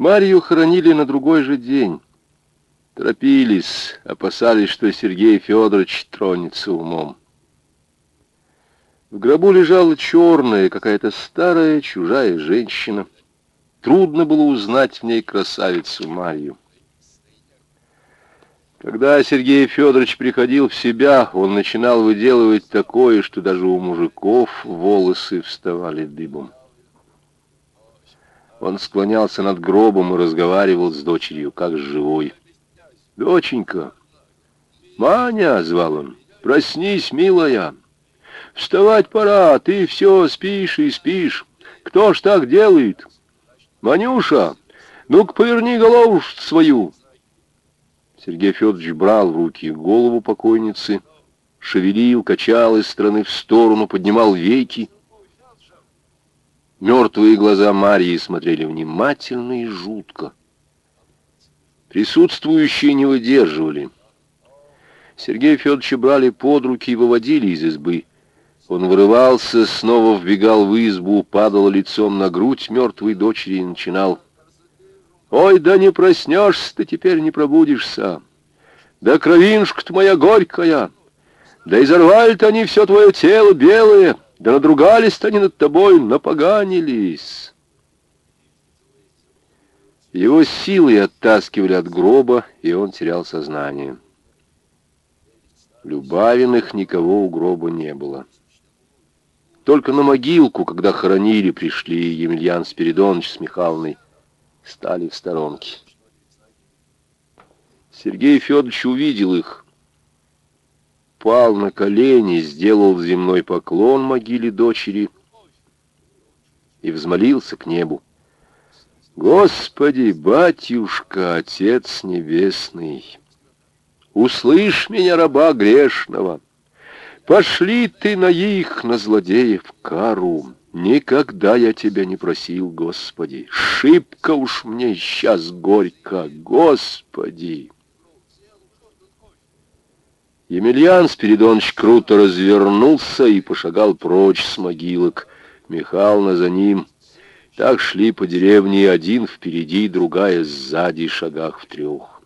Марию хоронили на другой же день. Торопились, опасались, что Сергей Федорович тронется умом. В гробу лежала черная, какая-то старая, чужая женщина. Трудно было узнать в ней красавицу Марию. Когда Сергей Федорович приходил в себя, он начинал выделывать такое, что даже у мужиков волосы вставали дыбом. Он склонялся над гробом и разговаривал с дочерью, как с живой. «Доченька!» «Маня!» — звал он. «Проснись, милая! Вставать пора, ты все спишь и спишь. Кто ж так делает? Манюша, ну-ка поверни голову свою!» Сергей Федорович брал в руки голову покойницы, шевелил, качал из стороны в сторону, поднимал веки. Мертвые глаза Марии смотрели внимательно и жутко. Присутствующие не выдерживали. Сергея Федоровича брали под руки и выводили из избы. Он вырывался, снова вбегал в избу, падал лицом на грудь мертвой дочери и начинал Ой, да не проснешься ты теперь, не пробудишься. Да кровинушка-то моя горькая. Да изорвали-то они все твое тело белое. Да надругались-то они над тобой, напоганились. Его силы оттаскивали от гроба, и он терял сознание. Любавиных никого у гроба не было. Только на могилку, когда хоронили, пришли Емельян Спиридонович с Михайловной, стали в сторонке. Сергей Федорович увидел их, пал на колени, сделал земной поклон могиле дочери и взмолился к небу. «Господи, батюшка, Отец Небесный, услышь меня, раба грешного, пошли ты на их, на злодеев, кару». Никогда я тебя не просил, Господи. Шибко уж мне сейчас горько, Господи. Емельян Спиридонович круто развернулся и пошагал прочь с могилок. Михална за ним. Так шли по деревне один впереди, другая сзади, шагах в трех.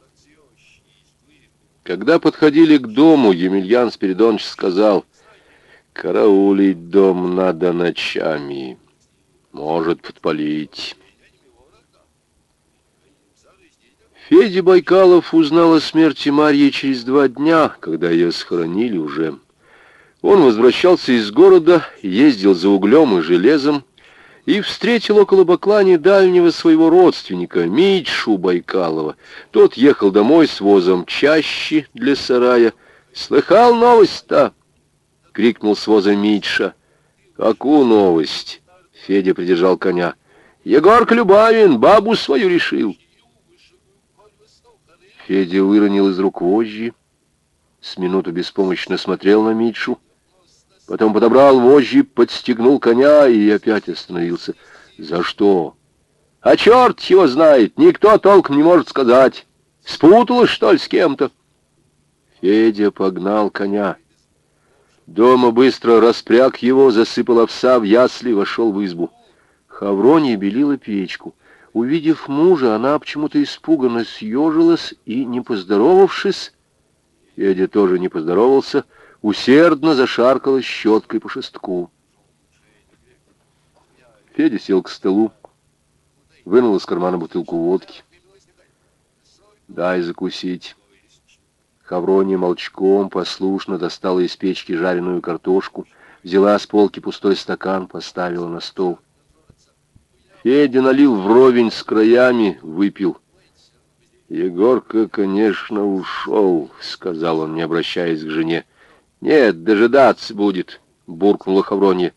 Когда подходили к дому, Емельян Спиридонович сказал — Караулить дом надо ночами. Может подпалить. Федя Байкалов узнал о смерти Марьи через два дня, когда ее схоронили уже. Он возвращался из города, ездил за углем и железом, и встретил около Баклани дальнего своего родственника, Митшу Байкалова. Тот ехал домой с возом чаще для сарая. «Слыхал новость-то?» — крикнул с воза Митша. «Какую новость?» — Федя придержал коня. «Егор Клюбавин бабу свою решил». Федя выронил из рук вожжи, с минуту беспомощно смотрел на Митшу, потом подобрал вожжи, подстегнул коня и опять остановился. «За что?» «А черт его знает, никто толком не может сказать. Спуталась, что ли, с кем-то?» Федя погнал коня. Дома быстро распряг его, засыпал овса в ясли, вошел в избу. Хаврония белила печку. Увидев мужа, она почему-то испуганно съежилась и, не поздоровавшись, Федя тоже не поздоровался, усердно зашаркала щеткой по шестку. Федя сел к столу, вынул из кармана бутылку водки. «Дай закусить». Хаврония молчком послушно достала из печки жареную картошку, взяла с полки пустой стакан, поставила на стол. Федя налил вровень с краями, выпил. «Егорка, конечно, ушел», — сказал он, не обращаясь к жене. «Нет, дожидаться будет», — буркнула Хавронья.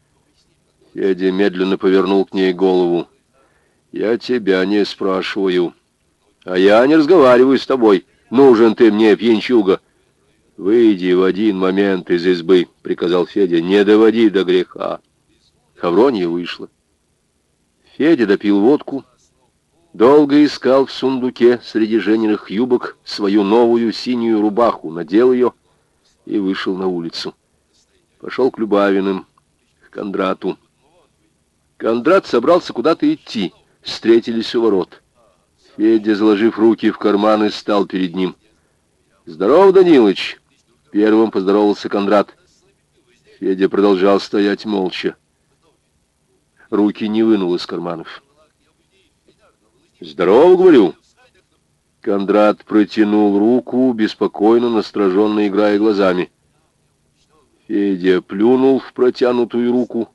Федя медленно повернул к ней голову. «Я тебя не спрашиваю, а я не разговариваю с тобой». Нужен ты мне, пьянчуга. Выйди в один момент из избы, приказал Федя. Не доводи до греха. Хавронья вышла. Федя допил водку, долго искал в сундуке среди жененных юбок свою новую синюю рубаху, надел ее и вышел на улицу. Пошел к Любавиным, к Кондрату. Кондрат собрался куда-то идти, встретились у ворот. Федя, заложив руки в карманы, стал перед ним. «Здорово, Данилыч!» Первым поздоровался Кондрат. Федя продолжал стоять молча. Руки не вынул из карманов. «Здорово, — говорю!» Кондрат протянул руку, беспокойно, настороженно играя глазами. Федя плюнул в протянутую руку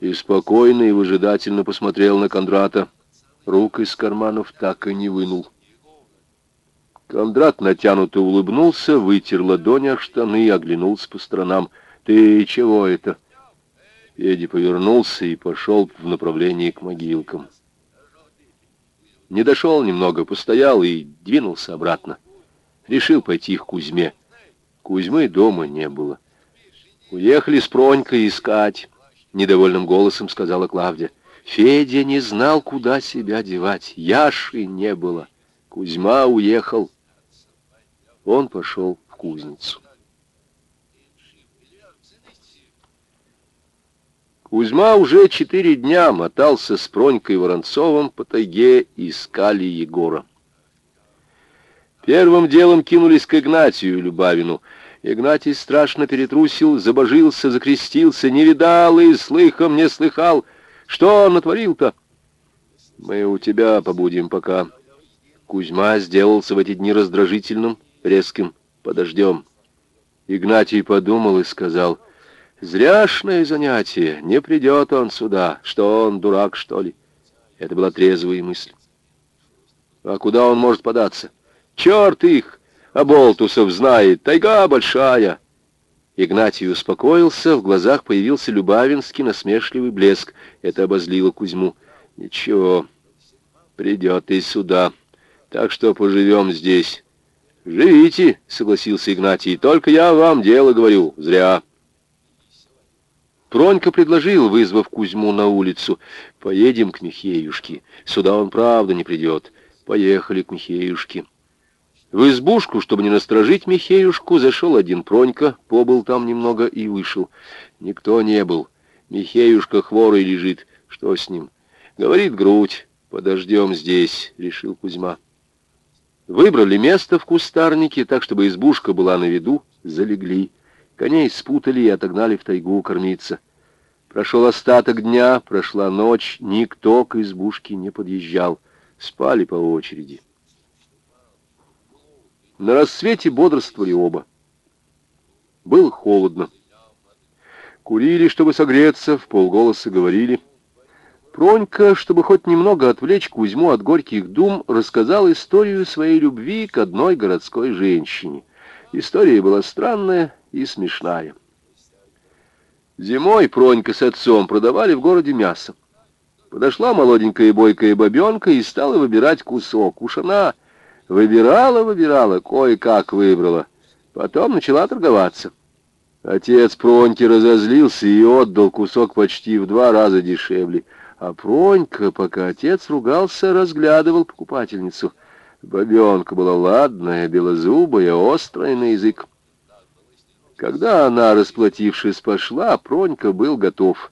и спокойно и выжидательно посмотрел на Кондрата. Рук из карманов так и не вынул. Кондрат натянуто улыбнулся, вытер ладони о штаны и оглянулся по сторонам. «Ты чего это?» Федя повернулся и пошел в направлении к могилкам. Не дошел немного, постоял и двинулся обратно. Решил пойти к Кузьме. Кузьмы дома не было. «Уехали с Пронькой искать», — недовольным голосом сказала Клавдия. Федя не знал, куда себя девать. Яши не было. Кузьма уехал. Он пошел в кузницу. Кузьма уже четыре дня мотался с Пронькой Воронцовым по тайге и искали Егора. Первым делом кинулись к Игнатию Любавину — Игнатий страшно перетрусил, забожился, закрестился, не видал и слыхом не слыхал. Что он натворил-то? Мы у тебя побудем пока. Кузьма сделался в эти дни раздражительным, резким. Подождем. Игнатий подумал и сказал, «Зряшное занятие, не придет он сюда. Что он, дурак, что ли?» Это была трезвая мысль. «А куда он может податься? Черт их! А Болтусов знает, тайга большая. Игнатий успокоился, в глазах появился Любавинский насмешливый блеск. Это обозлило Кузьму. Ничего, придет и сюда. Так что поживем здесь. «Живите», — согласился Игнатий, — «только я вам дело говорю, зря». Пронька предложил, вызвав Кузьму на улицу, «Поедем к Михеюшке. Сюда он правда не придет. Поехали к Михеюшке». В избушку, чтобы не насторожить Михеюшку, зашел один Пронька, побыл там немного и вышел. Никто не был. Михеюшка хворый лежит. Что с ним? Говорит грудь. Подождем здесь, решил Кузьма. Выбрали место в кустарнике, так, чтобы избушка была на виду, залегли. Коней спутали и отогнали в тайгу кормиться. Прошел остаток дня, прошла ночь, никто к избушке не подъезжал. Спали по очереди. На рассвете бодрствовали оба. Было холодно. Курили, чтобы согреться, в полголоса говорили. Пронька, чтобы хоть немного отвлечь Кузьму от горьких дум, рассказал историю своей любви к одной городской женщине. История была странная и смешная. Зимой Пронька с отцом продавали в городе мясо. Подошла молоденькая бойкая бабенка и стала выбирать кусок. Уж она Выбирала, выбирала, кое-как выбрала. Потом начала торговаться. Отец Проньки разозлился и отдал кусок почти в два раза дешевле. А Пронька, пока отец ругался, разглядывал покупательницу. Бабенка была ладная, белозубая, острая на язык. Когда она, расплатившись, пошла, Пронька был готов.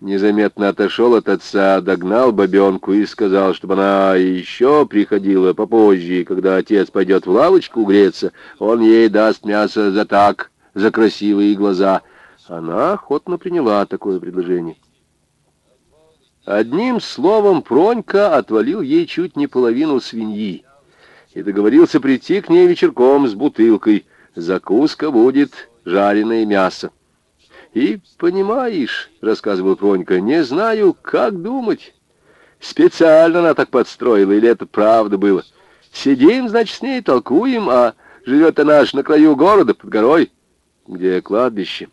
Незаметно отошел от отца, догнал бабенку и сказал, чтобы она еще приходила попозже, когда отец пойдет в лавочку греться, он ей даст мясо за так, за красивые глаза. Она охотно приняла такое предложение. Одним словом, Пронька отвалил ей чуть не половину свиньи и договорился прийти к ней вечерком с бутылкой. Закуска будет жареное мясо. И, понимаешь, — рассказывал Пронька, — не знаю, как думать. Специально она так подстроила, или это правда было? Сидим, значит, с ней толкуем, а живет она аж на краю города, под горой. Где кладбище?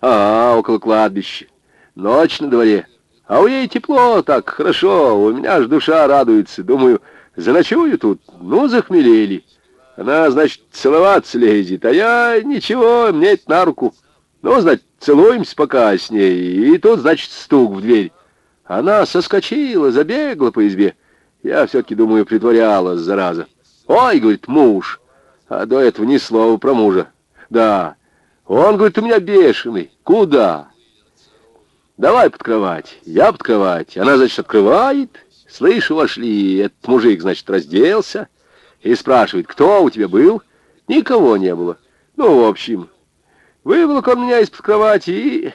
А, около кладбища. Ночь на дворе. А у ней тепло так, хорошо, у меня аж душа радуется. Думаю, заночую тут, ну, захмелели. Она, значит, целоваться лезет, а я ничего, мне это на руку. Ну, значит, целуемся пока с ней, и тут, значит, стук в дверь. Она соскочила, забегла по избе. Я все-таки, думаю, притворялась, зараза. «Ой», — говорит, — «муж». А до этого ни слова про мужа. «Да». Он, говорит, у меня бешеный. Куда? Давай под кровать. Я под кровать. Она, значит, открывает, Слышу, вошли, этот мужик, значит, разделся и спрашивает, кто у тебя был? Никого не было. Ну, в общем, выволок он меня из-под кровати и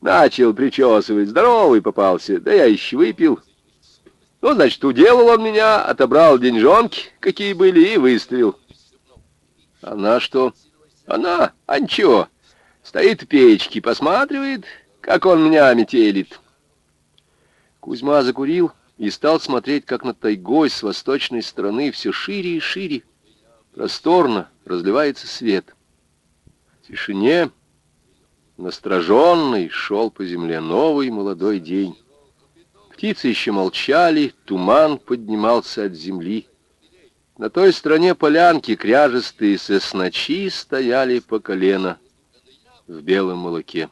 начал причесывать. Здоровый попался, да я еще выпил. Ну, значит, уделал он меня, отобрал деньжонки, какие были, и выставил. Она что? Она? А ничего. Стоит в печке, посматривает, как он меня метелит. Кузьма закурил и стал смотреть, как над тайгой с восточной стороны все шире и шире, просторно разливается свет. В тишине, настороженный, шел по земле новый молодой день. Птицы еще молчали, туман поднимался от земли. На той стороне полянки кряжестые сосночи стояли по колено в белом молоке.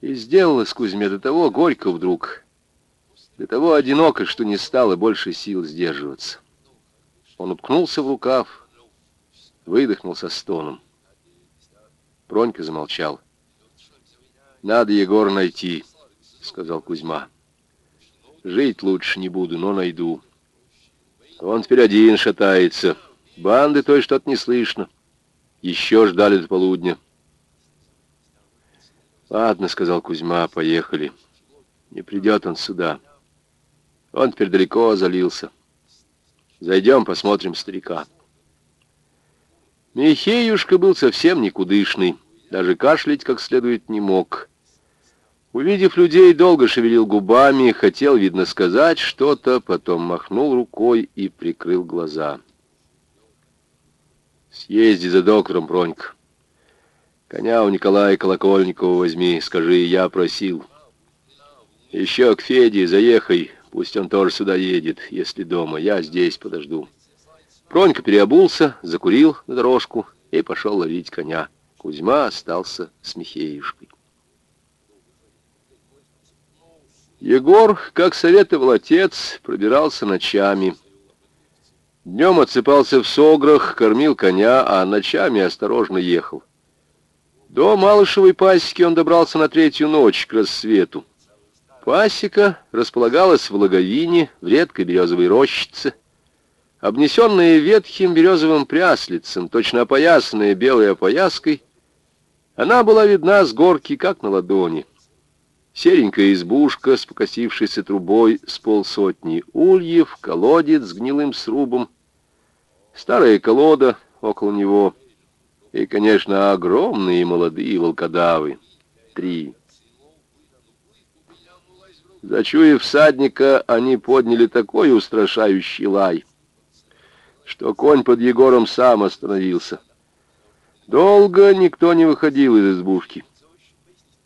И сделалось Кузьме до того горько вдруг, до того одиноко, что не стало больше сил сдерживаться. Он уткнулся в рукав, выдохнул со стоном. Пронька замолчал. «Надо Егор найти», — сказал Кузьма. «Жить лучше не буду, но найду». Он теперь один шатается. Банды той что-то не слышно. Еще ждали до полудня. «Ладно», — сказал Кузьма, — «поехали. Не придет он сюда. Он теперь далеко залился. Зайдем, посмотрим старика». Михеюшка был совсем никудышный, даже кашлять как следует не мог. Увидев людей, долго шевелил губами, хотел, видно, сказать что-то, потом махнул рукой и прикрыл глаза. «Съезди за доктором, Пронька. Коня у Николая Колокольникова возьми, скажи, я просил. Еще к Феде заехай, пусть он тоже сюда едет, если дома, я здесь подожду». Пронька переобулся, закурил на дорожку и пошел ловить коня. Кузьма остался с Михеюшкой. Егор, как советовал отец, пробирался ночами. Днем отсыпался в сограх, кормил коня, а ночами осторожно ехал. До Малышевой пасеки он добрался на третью ночь к рассвету. Пасека располагалась в логовине, в редкой березовой рощице. Обнесенная ветхим березовым пряслицем, точно опоясанная белой опояской, она была видна с горки, как на ладони. Серенькая избушка с покосившейся трубой с полсотни ульев, колодец с гнилым срубом, старая колода около него и, конечно, огромные молодые волкодавы. Три. Зачуяв всадника, они подняли такой устрашающий лай, что конь под Егором сам остановился. Долго никто не выходил из избушки.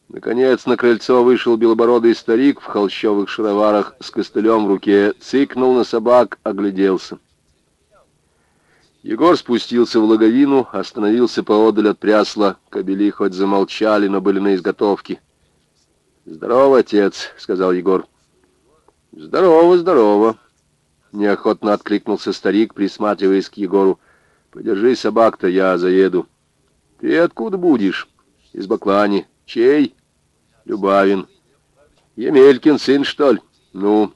Наконец на крыльцо вышел белобородый старик в холщовых шароварах с костылем в руке, цикнул на собак, огляделся. Егор спустился в логовину, остановился поодаль от прясла. Кобели хоть замолчали, но были на изготовке. «Здорово, отец», — сказал Егор. «Здорово, здорово», — неохотно откликнулся старик, присматриваясь к Егору. «Подержи собак-то, я заеду». «Ты откуда будешь?» «Из Баклани». «Чей?» Любавин. Емелькин сын, что ли? Ну.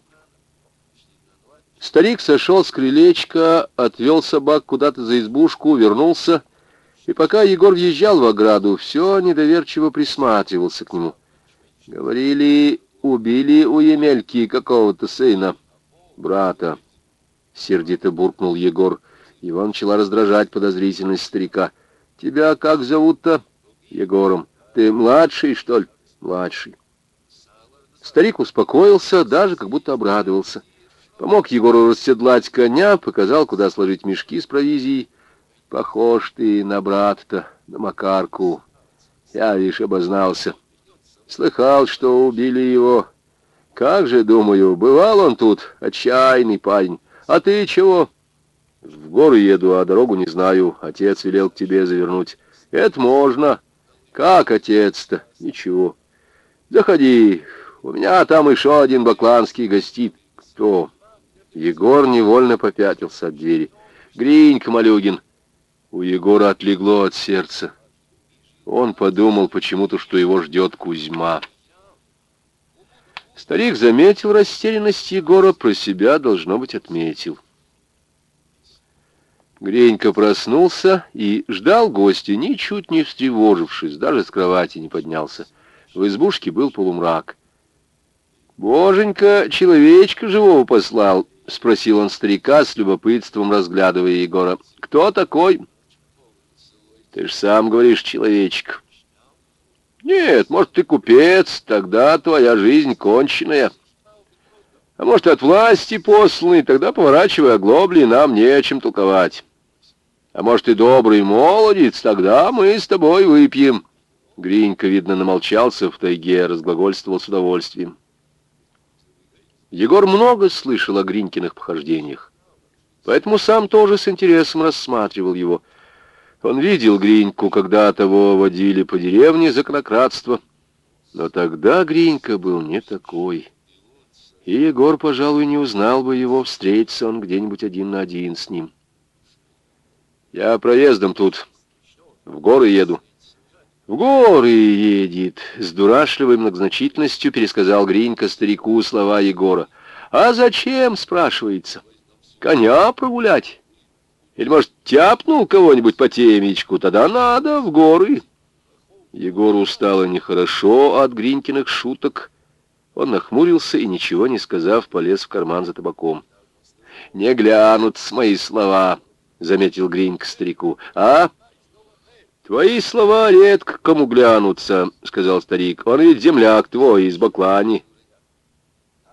Старик сошел с крылечка, отвел собак куда-то за избушку, вернулся, и пока Егор въезжал в ограду, все недоверчиво присматривался к нему. Говорили, убили у Емельки какого-то сына, брата. Сердито буркнул Егор. Его начала раздражать подозрительность старика. «Тебя как зовут-то?» «Егором. Ты младший, что ли?» младший. Старик успокоился, даже как будто обрадовался. Помог Егору расседлать коня, показал, куда сложить мешки с провизией. Похож ты на брата-то, на Макарку. Я лишь обознался. Слыхал, что убили его. Как же, думаю, бывал он тут, отчаянный парень. А ты чего? В горы еду, а дорогу не знаю. Отец велел к тебе завернуть. Это можно. Как отец-то? Ничего. Заходи, у меня там еще один бакланский гостит. Кто? Егор невольно попятился от двери. Гринька Малюгин. У Егора отлегло от сердца. Он подумал почему-то, что его ждет Кузьма. Старик заметил растерянность Егора, про себя, должно быть, отметил. Гренька проснулся и ждал гостя, ничуть не встревожившись, даже с кровати не поднялся. В избушке был полумрак. «Боженька, человечка живого послал», — спросил он старика с любопытством, разглядывая Егора. «Кто такой?» «Ты ж сам говоришь, человечек». «Нет, может, ты купец, тогда твоя жизнь конченая». А может, от власти посланный, тогда поворачивай оглобли, нам не о чем толковать. А может, и добрый молодец, тогда мы с тобой выпьем. Гринька, видно, намолчался в тайге, разглагольствовал с удовольствием. Егор много слышал о Гринькиных похождениях, поэтому сам тоже с интересом рассматривал его. Он видел Гриньку, когда того водили по деревне за конократство, но тогда Гринька был не такой. И Егор, пожалуй, не узнал бы его, встретиться он где-нибудь один на один с ним. Я проездом тут. В горы еду. В горы едет, с дурашливой многозначительностью пересказал Гринька старику слова Егора. А зачем, спрашивается? Коня прогулять? Или, может, тяпнул кого-нибудь по темечку? Тогда надо в горы. Егору стало нехорошо от Гринькиных шуток. Он нахмурился и, ничего не сказав, полез в карман за табаком. «Не глянут с мои слова», — заметил Гринь к старику. «А? Твои слова редко кому глянутся», — сказал старик. «Он ведь земляк твой из Баклани».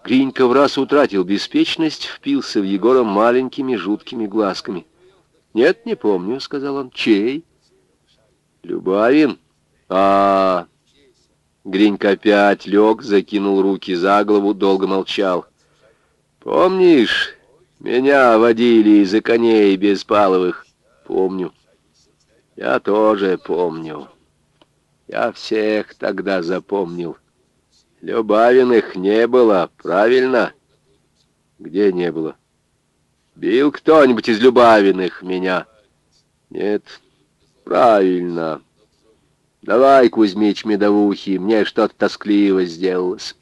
Гринька в раз утратил беспечность, впился в Егора маленькими жуткими глазками. «Нет, не помню», — сказал он. «Чей?» «Любавин?» «А, Гринька опять лег, закинул руки за голову, долго молчал. «Помнишь, меня водили из-за коней беспаловых?» «Помню». «Я тоже помню. Я всех тогда запомнил. Любавиных не было, правильно?» «Где не было?» «Бил кто-нибудь из Любавиных меня?» «Нет, правильно». Давай, Кузьмич Медовухий, мне что-то тоскливо сделалось.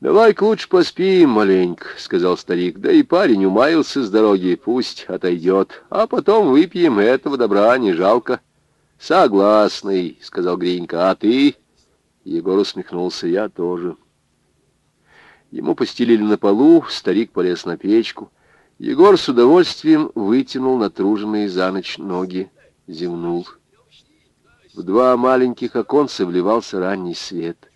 «Давай-ка лучше поспим маленько», — сказал старик. «Да и парень умаился с дороги, пусть отойдет. А потом выпьем, этого добра не жалко». «Согласный», — сказал Гринька. «А ты?» Егор усмехнулся. «Я тоже». Ему постелили на полу, старик полез на печку. Егор с удовольствием вытянул натруженные за ночь ноги, зевнул. В два маленьких оконца вливался ранний свет.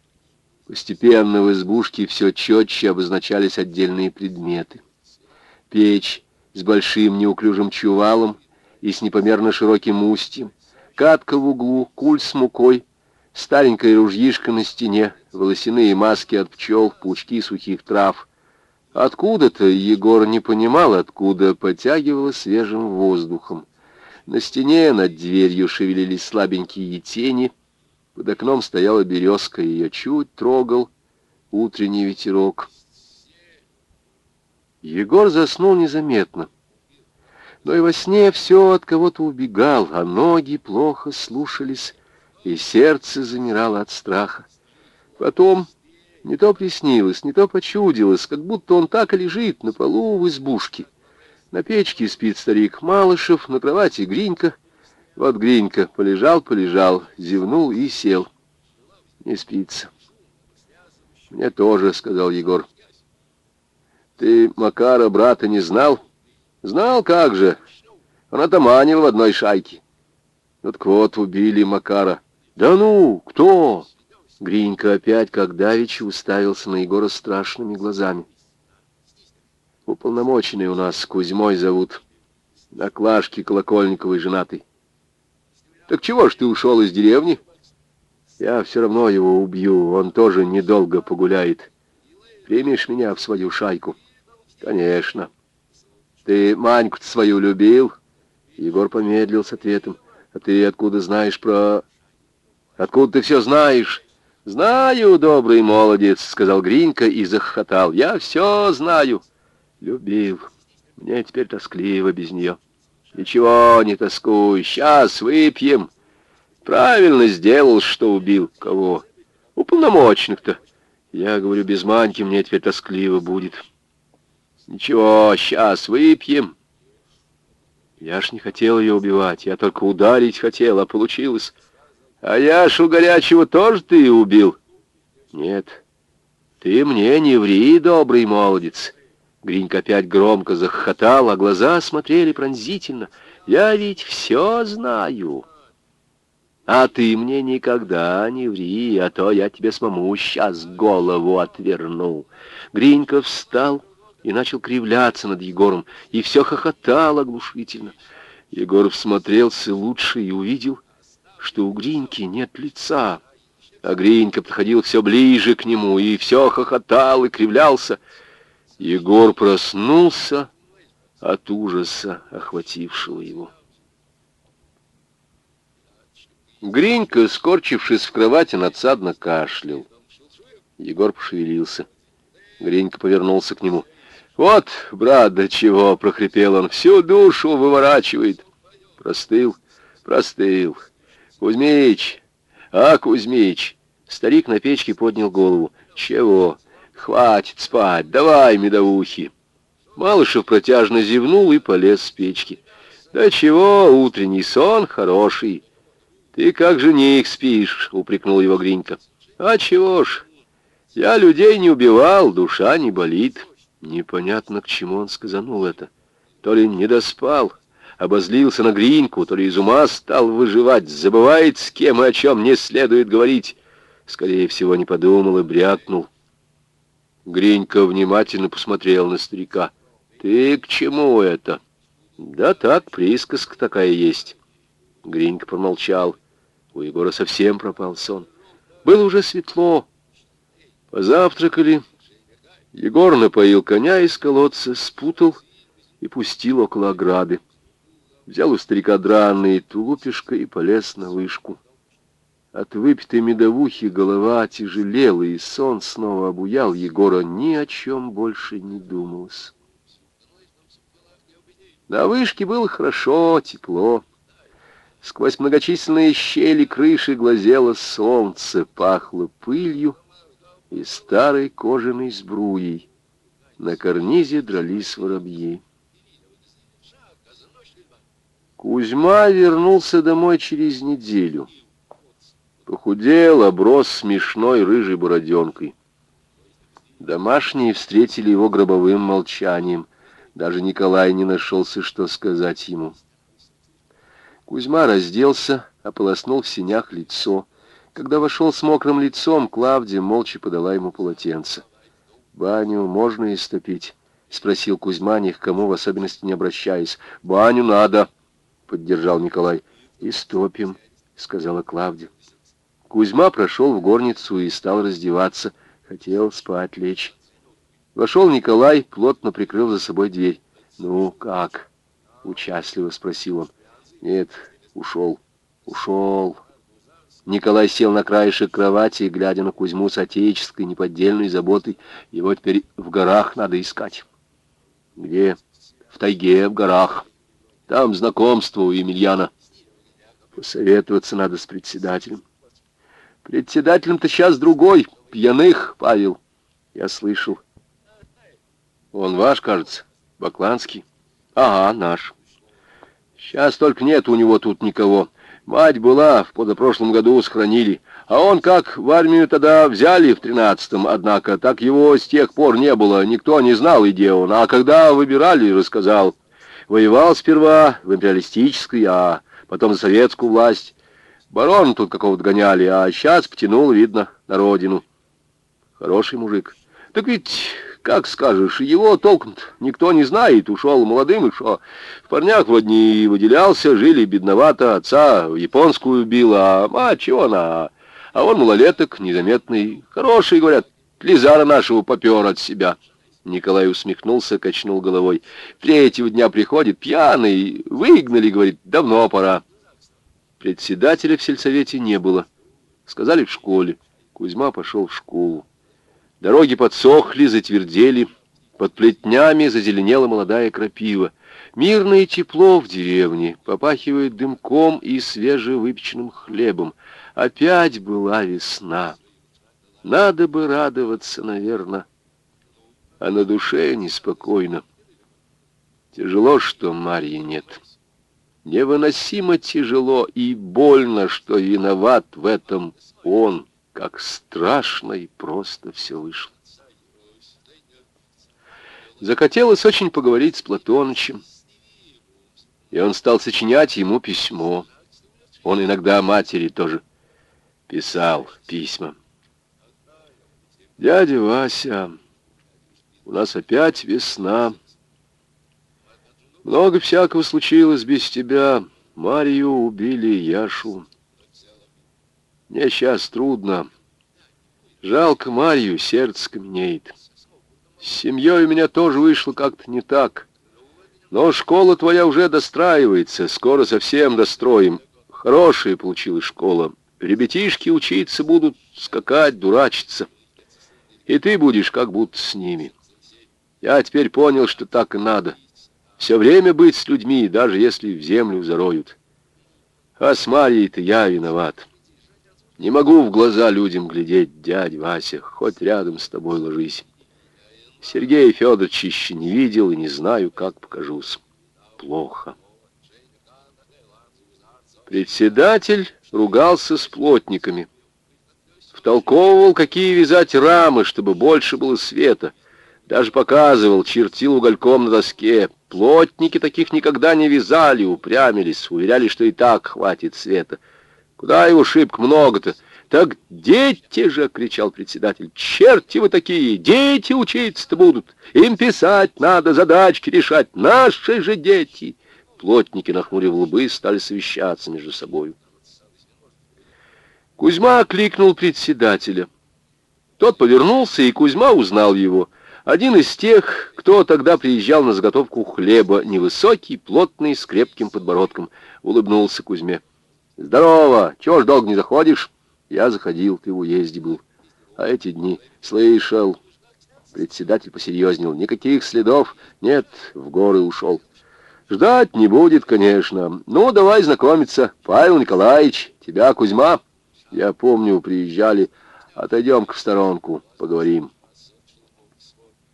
Постепенно в избушке все четче обозначались отдельные предметы. Печь с большим неуклюжим чувалом и с непомерно широким устьем, катка в углу, куль с мукой, старенькая ружьишка на стене, волосяные маски от пчел, пучки сухих трав. Откуда-то Егор не понимал, откуда потягивало свежим воздухом. На стене над дверью шевелились слабенькие тени. Под окном стояла березка, ее чуть трогал утренний ветерок. Егор заснул незаметно. Но и во сне все от кого-то убегал, а ноги плохо слушались, и сердце замирало от страха. Потом не то приснилось, не то почудилось, как будто он так и лежит на полу в избушке. На печке спит старик Малышев, на кровати Гринька. Вот Гринька полежал-полежал, зевнул и сел. Не спится. Мне тоже, сказал Егор. Ты Макара, брата, не знал? Знал, как же. Он отоманил в одной шайке. Вот вот убили Макара. Да ну, кто? Гринька опять, как давеча, уставился на Егора страшными глазами. Уполномоченный у нас Кузьмой зовут. На Клашке Колокольниковой женатый. Так чего ж ты ушел из деревни? Я все равно его убью, он тоже недолго погуляет. Примешь меня в свою шайку? Конечно. Ты Маньку-то свою любил? Егор помедлил с ответом. А ты откуда знаешь про... Откуда ты все знаешь? Знаю, добрый молодец, сказал Гринька и захохотал. Я все знаю. Любил. Мне теперь тоскливо без нее. Ничего, не тоскуй. Сейчас выпьем. Правильно сделал, что убил. Кого? Уполномоченных-то. Я говорю, без маньки мне теперь тоскливо будет. Ничего, сейчас выпьем. Я ж не хотел ее убивать, я только ударить хотел, а получилось. А я ж у горячего тоже ты убил. Нет, ты мне не ври, добрый молодец. Гринька опять громко захохотал, а глаза смотрели пронзительно. Я ведь все знаю. А ты мне никогда не ври, а то я тебе самому сейчас голову отверну. Гринька встал и начал кривляться над Егором, и все хохотал оглушительно. Егор всмотрелся лучше и увидел, что у Гриньки нет лица. А Гринька подходил все ближе к нему, и все хохотал и кривлялся. Егор проснулся от ужаса, охватившего его. Гринька, скорчившись в кровати, надсадно кашлял. Егор пошевелился. Гринька повернулся к нему. «Вот, брат, до чего!» — прохрипел он. «Всю душу выворачивает!» Простыл, простыл. «Кузьмич! А, Кузьмич!» Старик на печке поднял голову. «Чего? Хватит спать! Давай, медовухи!» Малышев протяжно зевнул и полез с печки. «Да чего, утренний сон хороший!» «Ты как же не их спишь?» — упрекнул его Гринька. «А чего ж? Я людей не убивал, душа не болит». Непонятно, к чему он сказанул это. То ли не доспал, обозлился на Гриньку, то ли из ума стал выживать, забывает, с кем и о чем не следует говорить. Скорее всего, не подумал и брякнул. Гринька внимательно посмотрел на старика. «Ты к чему это?» «Да так, присказка такая есть». Гринька промолчал. У Егора совсем пропал сон. Было уже светло. Позавтракали. Егор напоил коня из колодца, спутал и пустил около ограды. Взял у старика драные тулупишко и полез на вышку. От выпитой медовухи голова тяжелела, и сон снова обуял Егора. Ни о чем больше не думалось. На вышке было хорошо, тепло. Сквозь многочисленные щели крыши глазело солнце, пахло пылью и старой кожаной сбруей. На карнизе дрались воробьи. Кузьма вернулся домой через неделю. Похудел, оброс смешной рыжей бороденкой. Домашние встретили его гробовым молчанием. Даже Николай не нашелся, что сказать ему. Кузьма разделся, ополоснул в синях лицо. Когда вошел с мокрым лицом, Клавдия молча подала ему полотенце. «Баню можно истопить?» — спросил Кузьма, ни к кому в особенности не обращаясь. «Баню надо!» — поддержал Николай. «Истопим», — сказала Клавдия. Кузьма прошел в горницу и стал раздеваться. Хотел спать лечь. Вошел Николай, плотно прикрыл за собой дверь. «Ну, как?» — участливо спросил он. Нет, ушел, ушел. Николай сел на краешек кровати, глядя на Кузьму с отеческой неподдельной заботой. Его теперь в горах надо искать. Где? В тайге, в горах. Там знакомство у Емельяна. Посоветоваться надо с председателем. Председателем-то сейчас другой, пьяных, Павел. Я слышал. Он ваш, кажется, Бакланский? Ага, наш. Сейчас только нет у него тут никого. Мать была, в позапрошлом году сохранили. А он как в армию тогда взяли в тринадцатом, однако так его с тех пор не было, никто не знал, где он. А когда выбирали, рассказал. Воевал сперва в империалистической, а потом за советскую власть. Барон тут какого-то гоняли, а сейчас потянул, видно, на родину. Хороший мужик. Так ведь как скажешь, его толком никто не знает, ушел молодым и что. В парнях вроде не выделялся, жили бедновато, отца в японскую бил, а мать чего она, а он малолеток, незаметный, хороший, говорят, Лизара нашего попер от себя. Николай усмехнулся, качнул головой. Третьего дня приходит пьяный, выгнали, говорит, давно пора. Председателя в сельсовете не было. Сказали в школе. Кузьма пошел в школу. Дороги подсохли, затвердели, под плетнями зазеленела молодая крапива. Мирное тепло в деревне, попахивает дымком и свежевыпеченным хлебом. Опять была весна. Надо бы радоваться, наверное, а на душе неспокойно. Тяжело, что Марьи нет. Невыносимо тяжело и больно, что виноват в этом он, как страшно и просто все вышло. Захотелось очень поговорить с Платонычем, и он стал сочинять ему письмо. Он иногда матери тоже писал письма. «Дядя Вася, у нас опять весна. Много всякого случилось без тебя. Марию убили, Яшу. Мне сейчас трудно. Жалко Марию, сердце каменеет. С семьей у меня тоже вышло как-то не так. Но школа твоя уже достраивается, скоро совсем достроим. Хорошая получилась школа. Ребятишки учиться будут, скакать, дурачиться. И ты будешь как будто с ними. Я теперь понял, что так и надо. Все время быть с людьми, даже если в землю зароют. А с Марьей-то я виноват. Не могу в глаза людям глядеть, дядь Вася, хоть рядом с тобой ложись. Сергей Федорович еще не видел и не знаю, как покажусь. Плохо. Председатель ругался с плотниками. Втолковывал, какие вязать рамы, чтобы больше было света. Даже показывал, чертил угольком на доске. Плотники таких никогда не вязали, упрямились, уверяли, что и так хватит света. Куда его шибко много-то? «Так дети же!» — кричал председатель. «Черти вы такие! Дети учиться-то будут! Им писать надо, задачки решать! Наши же дети!» Плотники, нахмурив лбы, стали совещаться между собою. Кузьма кликнул председателя. Тот повернулся, и Кузьма узнал его. Один из тех, кто тогда приезжал на заготовку хлеба, невысокий, плотный, с крепким подбородком, улыбнулся Кузьме. «Здорово! Чего ж долго не заходишь?» Я заходил, ты в уезде был. А эти дни слышал. Председатель посерьезнел. Никаких следов. Нет, в горы ушел. Ждать не будет, конечно. Ну, давай знакомиться. Павел Николаевич, тебя Кузьма. Я помню, приезжали. Отойдем-ка в сторонку, поговорим.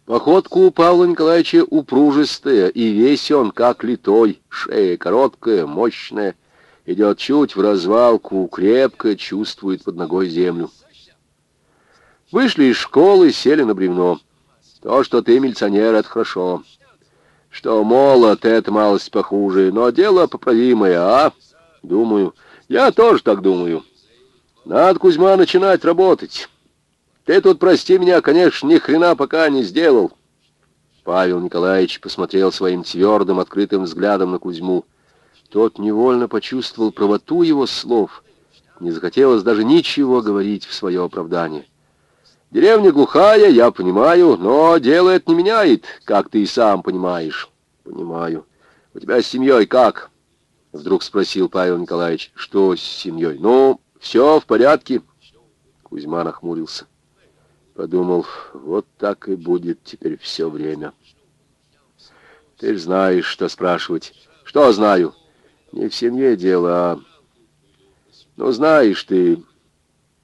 Походка у Павла Николаевича упружистая, и весь он как литой, шея короткая, мощная, идет чуть в развалку, крепко чувствует под ногой землю. Вышли из школы, сели на бревно. То, что ты милиционер, это хорошо. Что молод, это малость похуже, но дело поправимое, а? Думаю. Я тоже так думаю. Надо, Кузьма, начинать работать. Ты тут, прости меня, конечно, ни хрена пока не сделал. Павел Николаевич посмотрел своим твердым, открытым взглядом на Кузьму. Тот невольно почувствовал правоту его слов. Не захотелось даже ничего говорить в свое оправдание. Деревня глухая, я понимаю, но дело это не меняет, как ты и сам понимаешь. Понимаю. У тебя с семьей как? Вдруг спросил Павел Николаевич. Что с семьей? Ну, все в порядке. Кузьма нахмурился. Подумал, вот так и будет теперь все время. Ты знаешь, что спрашивать. Что знаю? Не в семье дело, а... Ну, знаешь ты,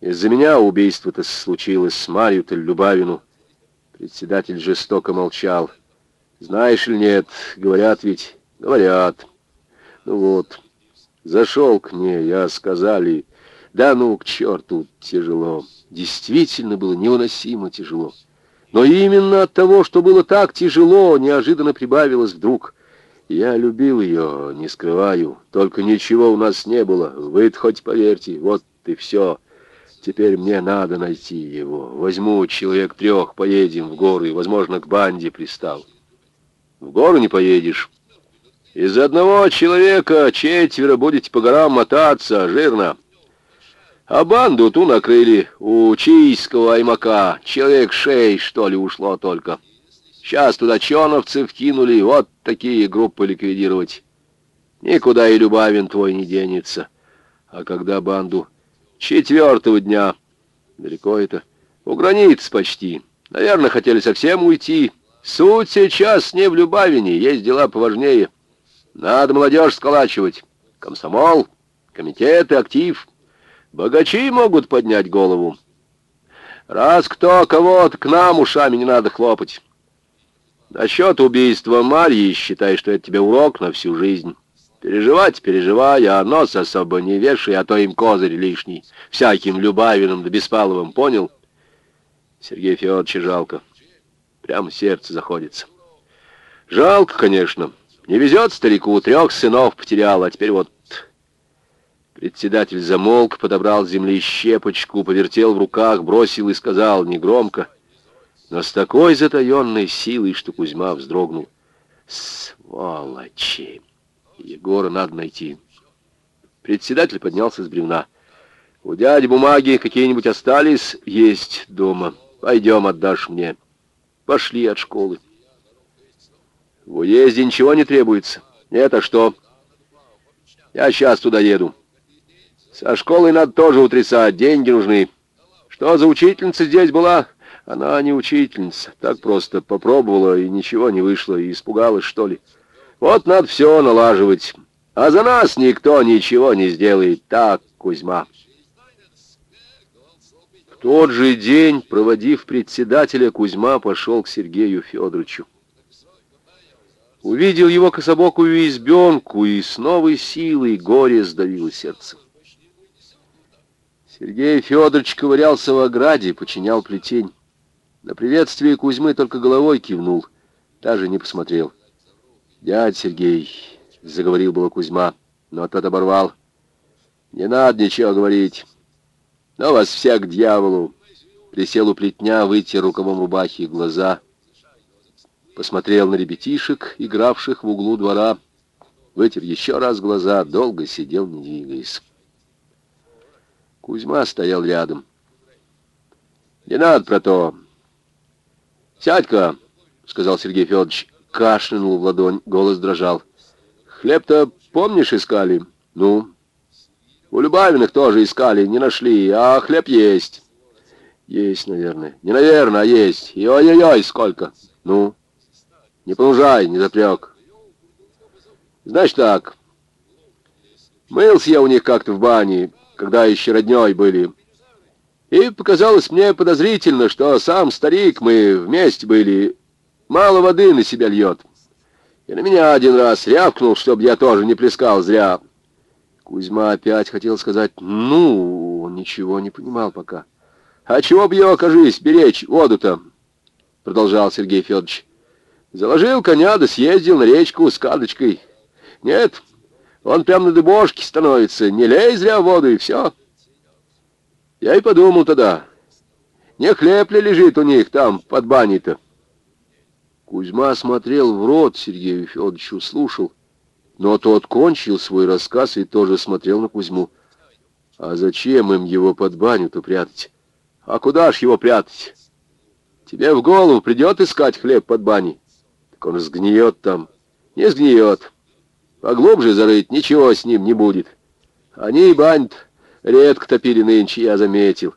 из-за меня убийство-то случилось с Марью-то Любавину. Председатель жестоко молчал. Знаешь или нет, говорят ведь, говорят. Ну вот, зашел к ней, я сказали, да ну к черту, тяжело. Действительно было невыносимо тяжело. Но именно от того, что было так тяжело, неожиданно прибавилось вдруг я любил ее, не скрываю, только ничего у нас не было. вы хоть поверьте, вот и все. Теперь мне надо найти его. Возьму человек трех, поедем в горы, возможно, к банде пристал. В гору не поедешь. Из одного человека четверо будете по горам мотаться, жирно. А банду ту накрыли у чийского аймака. Человек шесть, что ли, ушло только. Сейчас туда чоновцев кинули, вот такие группы ликвидировать. Никуда и Любавин твой не денется. А когда банду? Четвертого дня. Далеко это? У границ почти. Наверное, хотели совсем уйти. Суть сейчас не в Любавине, есть дела поважнее. Надо молодежь сколачивать. Комсомол, комитеты, актив. Богачи могут поднять голову. Раз кто кого-то к нам ушами не надо хлопать. Насчет убийства Марьи считай, что это тебе урок на всю жизнь. Переживать переживай, а нос особо не вешай, а то им козырь лишний. Всяким Любавиным да Беспаловым, понял? Сергей Федорович жалко. Прямо сердце заходится. Жалко, конечно. Не везет старику, трех сынов потерял, а теперь вот... Председатель замолк, подобрал с земли щепочку, повертел в руках, бросил и сказал негромко, но с такой затаенной силой, что Кузьма вздрогнул. «Сволочи!» Егора надо найти. Председатель поднялся с бревна. У дяди бумаги какие-нибудь остались? Есть дома. Пойдем, отдашь мне. Пошли от школы. В уезде ничего не требуется. А что? Я сейчас туда еду. Со школой надо тоже утрясать, деньги нужны. Что за учительница здесь была? Она не учительница, так просто попробовала, и ничего не вышло, и испугалась, что ли. Вот надо все налаживать. А за нас никто ничего не сделает. Так, Кузьма. В тот же день, проводив председателя, Кузьма пошел к Сергею Федоровичу. Увидел его кособокую избенку, и с новой силой горе сдавило сердце. Сергей Федорович ковырялся в ограде, починял плетень. На приветствие Кузьмы только головой кивнул, даже не посмотрел. «Дядь Сергей», — заговорил было Кузьма, но тот оборвал. «Не надо ничего говорить. Но вас всех к дьяволу». Присел у плетня, вытер рукавом рубахи глаза. Посмотрел на ребятишек, игравших в углу двора. Вытер еще раз глаза, долго сидел, не двигаясь. Кузьма стоял рядом. «Не надо про то. Сядь-ка», — сказал Сергей Федорович, кашлянул в ладонь, голос дрожал. «Хлеб-то, помнишь, искали? Ну?» «У Любавиных тоже искали, не нашли, а хлеб есть». «Есть, наверное. Не наверное, а есть. И ой-ой-ой, сколько!» «Ну?» «Не понужай, не запрек». «Значит так. Мылся я у них как-то в бане, когда еще родней были. И показалось мне подозрительно, что сам старик, мы вместе были, Мало воды на себя льет. И на меня один раз рявкнул, чтобы я тоже не плескал зря. Кузьма опять хотел сказать «ну», ничего не понимал пока. «А чего б ее, окажись, беречь воду-то?» Продолжал Сергей Федорович. «Заложил коня, да съездил на речку с кадочкой. Нет, он прям на дыбошке становится, не лей зря в воду, и все». Я и подумал тогда, не хлеб ли лежит у них там под баней-то? Кузьма смотрел в рот Сергею Федоровичу, слушал. Но тот кончил свой рассказ и тоже смотрел на Кузьму. А зачем им его под баню-то прятать? А куда ж его прятать? Тебе в голову придет искать хлеб под баней? Так он сгниет там. Не сгниет. Поглубже зарыть, ничего с ним не будет. Они бань редко топили нынче, я заметил.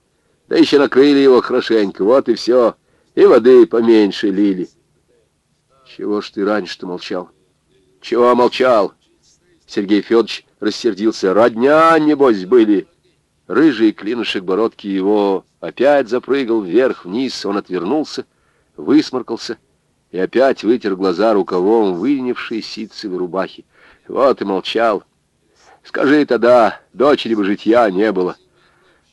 Да еще накрыли его хорошенько, вот и все. И воды поменьше лили. Чего ж ты раньше-то молчал? Чего молчал? Сергей Федорович рассердился. Родня, небось, были. Рыжий клинышек бородки его опять запрыгал вверх-вниз. Он отвернулся, высморкался и опять вытер глаза рукавом выневшей ситцевой рубахи. Вот и молчал. Скажи тогда, дочери бы житья не было.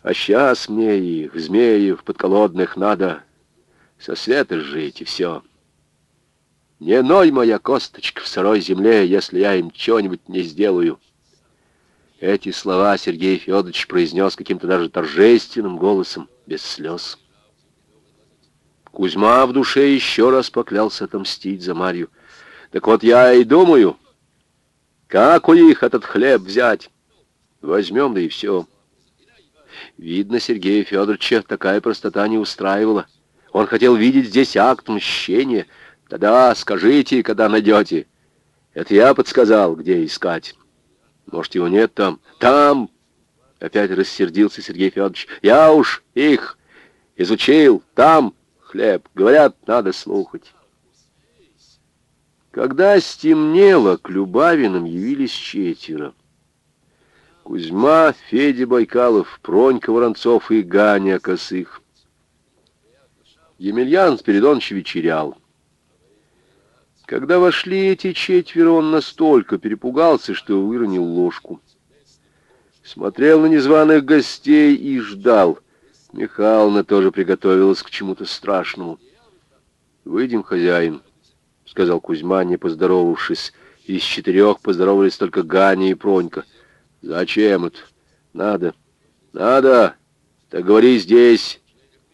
А сейчас мне их, змеев подколодных, надо со света жить, и все. Не ной моя косточка в сырой земле, если я им чего-нибудь не сделаю. Эти слова Сергей Федорович произнес каким-то даже торжественным голосом, без слез. Кузьма в душе еще раз поклялся отомстить за Марью. Так вот я и думаю, как у них этот хлеб взять? Возьмем, да и все. Видно, Сергея Федоровича такая простота не устраивала. Он хотел видеть здесь акт мщения — Тогда скажите, когда найдете. Это я подсказал, где искать. Может, его нет там? Там! Опять рассердился Сергей Федорович. Я уж их изучил. Там хлеб. Говорят, надо слухать. Когда стемнело, к Любавинам явились четверо. Кузьма, Федя Байкалов, Пронька Воронцов и Ганя Косых. Емельян Спиридонович вечерял. Когда вошли эти четверо, он настолько перепугался, что выронил ложку. Смотрел на незваных гостей и ждал. Михайловна тоже приготовилась к чему-то страшному. «Выйдем, хозяин», — сказал Кузьма, не поздоровавшись. Из четырех поздоровались только Ганя и Пронька. «Зачем это? Надо. Надо. Так говори здесь».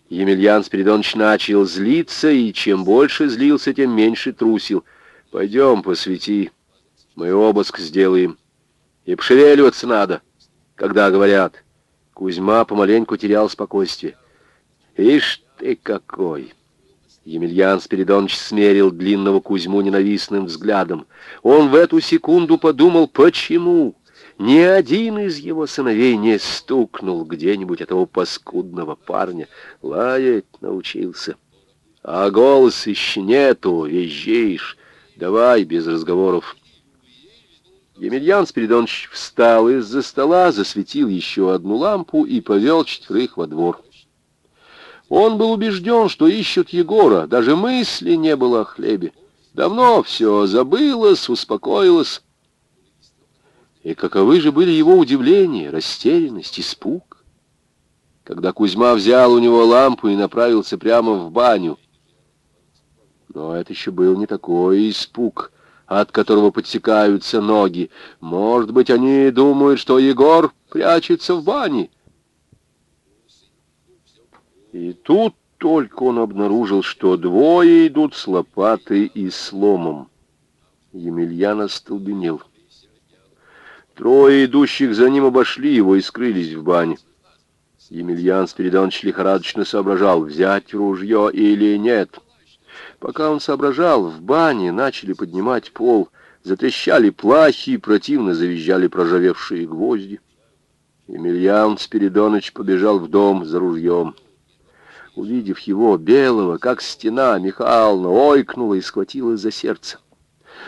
Емельян Спиридонович начал злиться, и чем больше злился, тем меньше трусил. «Пойдем, посвети. Мы обыск сделаем. И пошевеливаться надо, когда говорят». Кузьма помаленьку терял спокойствие. «Ишь ты какой!» Емельян Спиридонович смерил длинного Кузьму ненавистным взглядом. Он в эту секунду подумал, почему ни один из его сыновей не стукнул где-нибудь этого паскудного парня. Лаять научился. А голос еще нету, визжишь. Давай без разговоров. Емельян Спиридонович встал из-за стола, засветил еще одну лампу и повел четверых во двор. Он был убежден, что ищут Егора, даже мысли не было о хлебе. Давно все забылось, успокоилось. И каковы же были его удивление, растерянность, испуг, когда Кузьма взял у него лампу и направился прямо в баню. Но это еще был не такой испуг, от которого подсекаются ноги. Может быть, они думают, что Егор прячется в бане. И тут только он обнаружил, что двое идут с лопатой и сломом. Емельян остолбенел. Трое идущих за ним обошли его и скрылись в бане. Емельян Спиридонович лихорадочно соображал, взять ружье или нет. Пока он соображал, в бане начали поднимать пол, затрещали плахи и противно завизжали проржавевшие гвозди. Емельян Спиридонович побежал в дом за ружьем. Увидев его, белого, как стена, Михайловна ойкнула и схватилась за сердце.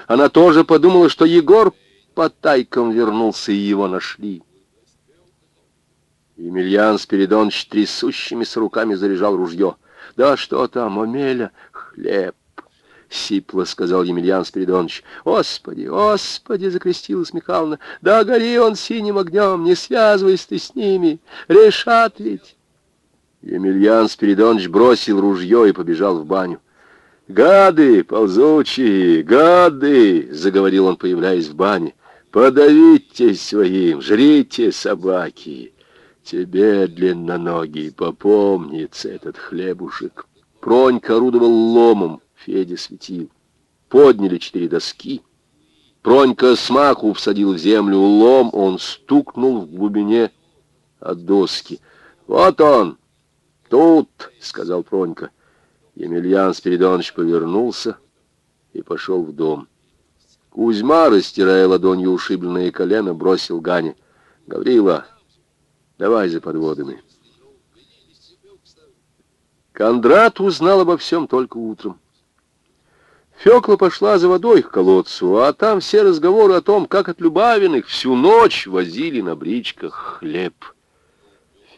Она тоже подумала, что Егор по тайкам вернулся, и его нашли. Емельян Спиридонович трясущимися руками заряжал ружье. «Да что там, Омеля? Хлеб!» — сипло сказал Емельян Спиридонович. «Господи, Господи!» — закрестилась Михайловна. «Да гори он синим огнем, не связывайся ты с ними, решат ведь!» Емельян Спиридонович бросил ружье и побежал в баню. «Гады ползучие, гады!» — заговорил он, появляясь в бане. «Подавите своим, жрите, собаки! Тебе, длинноногий, попомнится этот хлебушек!» Пронька орудовал ломом, Федя светил. Подняли четыре доски. Пронька смаху всадил в землю лом, он стукнул в глубине от доски. «Вот он!» «Тут!» — сказал Пронька. Емельян Спиридонович повернулся и пошел в дом. Кузьма, растирая ладонью ушибленное колено, бросил Гане. «Гаврила, давай за подводами». Кондрат узнал обо всем только утром. Фёкла пошла за водой к колодцу, а там все разговоры о том, как от Любавиных всю ночь возили на бричках хлеб.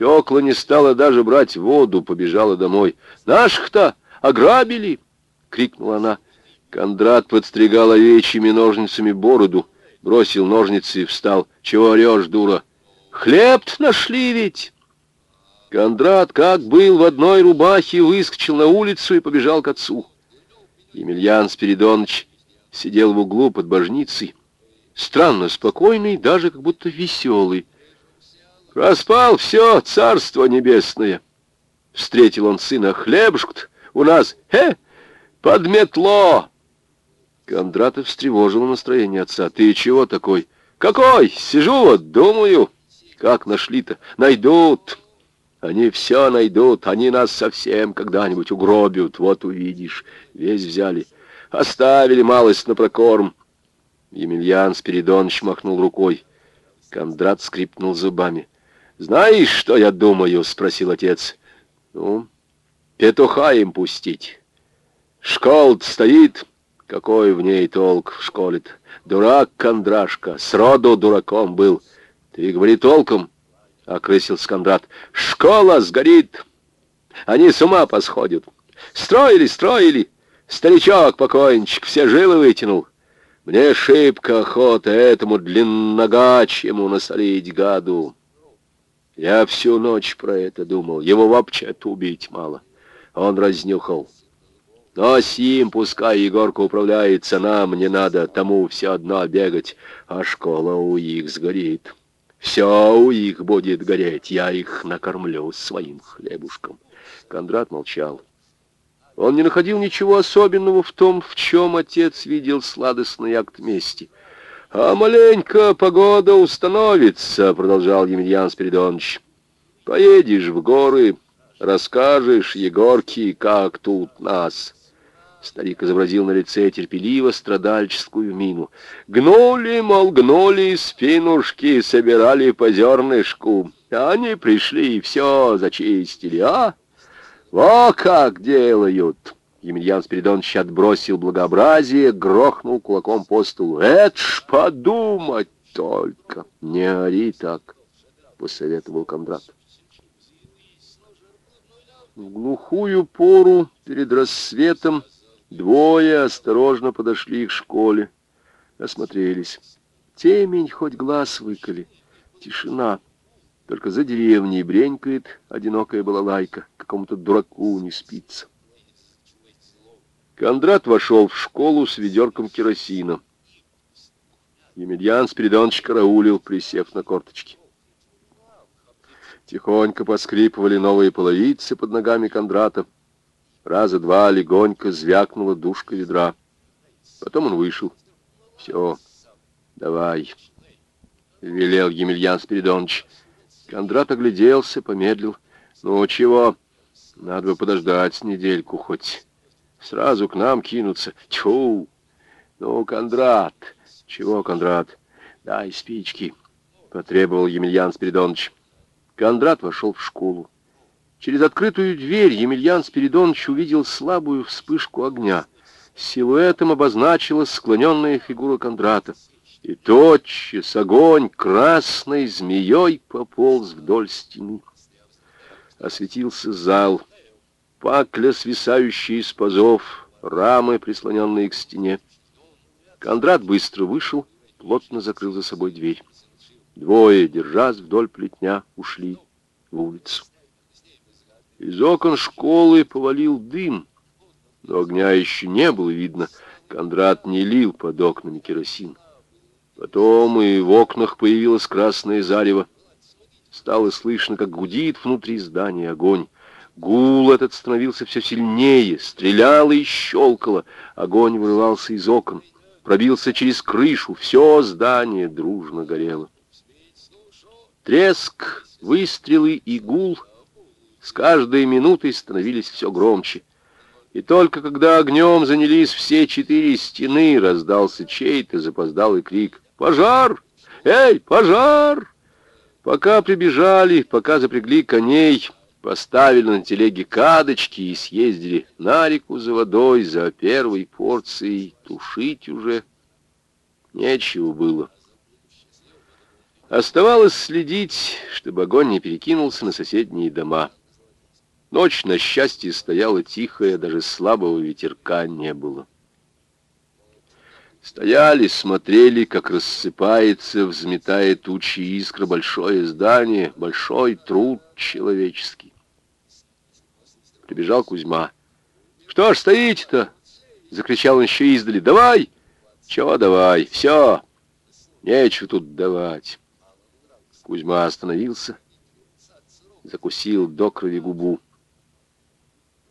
Фёкла не стала даже брать воду, побежала домой. «Наших-то ограбили!» — крикнула она. Кондрат подстригал овечьими ножницами бороду, бросил ножницы и встал. «Чего орешь, дура? хлеб нашли ведь!» Кондрат, как был в одной рубахе, выскочил на улицу и побежал к отцу. Емельян Спиридонович сидел в углу под божницей, странно спокойный, даже как будто веселый. Распал все царство небесное. Встретил он сына хлебушку у нас, э, подметло. Кондратов встревожил настроение отца. Ты чего такой? Какой? Сижу вот, думаю. Как нашли-то? Найдут. Они все найдут. Они нас совсем когда-нибудь угробят. Вот увидишь. Весь взяли. Оставили малость на прокорм. Емельян Спиридонович махнул рукой. Кондрат скрипнул зубами. «Знаешь, что я думаю?» — спросил отец. «Ну, петуха им пустить. школа стоит. Какой в ней толк в школе-то? Дурак Кондрашка, сроду дураком был. Ты говори толком, — окрысил Скандрат. Школа сгорит. Они с ума посходят. Строили, строили. Старичок-покойничек все жилы вытянул. Мне шибко охота этому длинногачьему насолить гаду. Я всю ночь про это думал. Его вообще-то убить мало. Он разнюхал. Но с ним пускай Егорка управляется, нам не надо тому все одно бегать, а школа у их сгорит. Все у их будет гореть, я их накормлю своим хлебушком. Кондрат молчал. Он не находил ничего особенного в том, в чем отец видел сладостный акт мести. «А маленько погода установится», — продолжал Емельян Спиридонович. «Поедешь в горы, расскажешь Егорке, как тут нас». Старик изобразил на лице терпеливо страдальческую мину. «Гнули, мол, гнули спинушки, собирали по зернышку. Они пришли и все зачистили, а?» «Во как делают!» Емельян Спиридонович отбросил благообразие, грохнул кулаком по столу. «Это ж подумать только!» «Не ори так!» — посоветовал Кондрат. В глухую пору перед рассветом двое осторожно подошли к школе, осмотрелись. Темень хоть глаз выколи, тишина — только за деревней бренькает одинокая балалайка, какому-то дураку не спится. Кондрат вошел в школу с ведерком керосина. Емельян Спиридонович караулил, присев на корточки. Тихонько поскрипывали новые половицы под ногами Кондрата. Раза два легонько звякнула душка ведра. Потом он вышел. «Все, давай», — велел Емельян Спиридонович. Кондрат огляделся, помедлил. «Ну, чего? Надо бы подождать недельку хоть. Сразу к нам кинуться. Тьфу! Ну, Кондрат! Чего, Кондрат? Дай спички!» — потребовал Емельян Спиридонович. Кондрат вошел в школу. Через открытую дверь Емельян Спиридонович увидел слабую вспышку огня. Силуэтом обозначилась склоненная фигура Кондрата. И тотчас огонь красной змеей пополз вдоль стены. Осветился зал, пакля, свисающая из пазов, рамы, прислоненные к стене. Кондрат быстро вышел, плотно закрыл за собой дверь. Двое, держась вдоль плетня, ушли в улицу. Из окон школы повалил дым, но огня еще не было видно. Кондрат не лил под окнами керосин. Потом и в окнах появилось красное зарево. Стало слышно, как гудит внутри здания огонь. Гул этот становился все сильнее, стрелял и щелкало. Огонь вырывался из окон, пробился через крышу, все здание дружно горело. Треск, выстрелы и гул с каждой минутой становились все громче. И только когда огнем занялись все четыре стены, раздался чей-то запоздалый крик — Пожар! Эй, пожар! Пока прибежали, пока запрягли коней, поставили на телеге кадочки и съездили на реку за водой, за первой порцией, тушить уже нечего было. Оставалось следить, чтобы огонь не перекинулся на соседние дома. Ночь, на счастье, стояла тихая, даже слабого ветерка не было. Стояли, смотрели, как рассыпается, взметая тучи искра большое здание, большой труд человеческий. Прибежал Кузьма. «Что ж стоите-то?» — закричал он еще издали. «Давай!» «Чего давай? Все! Нечего тут давать!» Кузьма остановился, закусил до крови губу.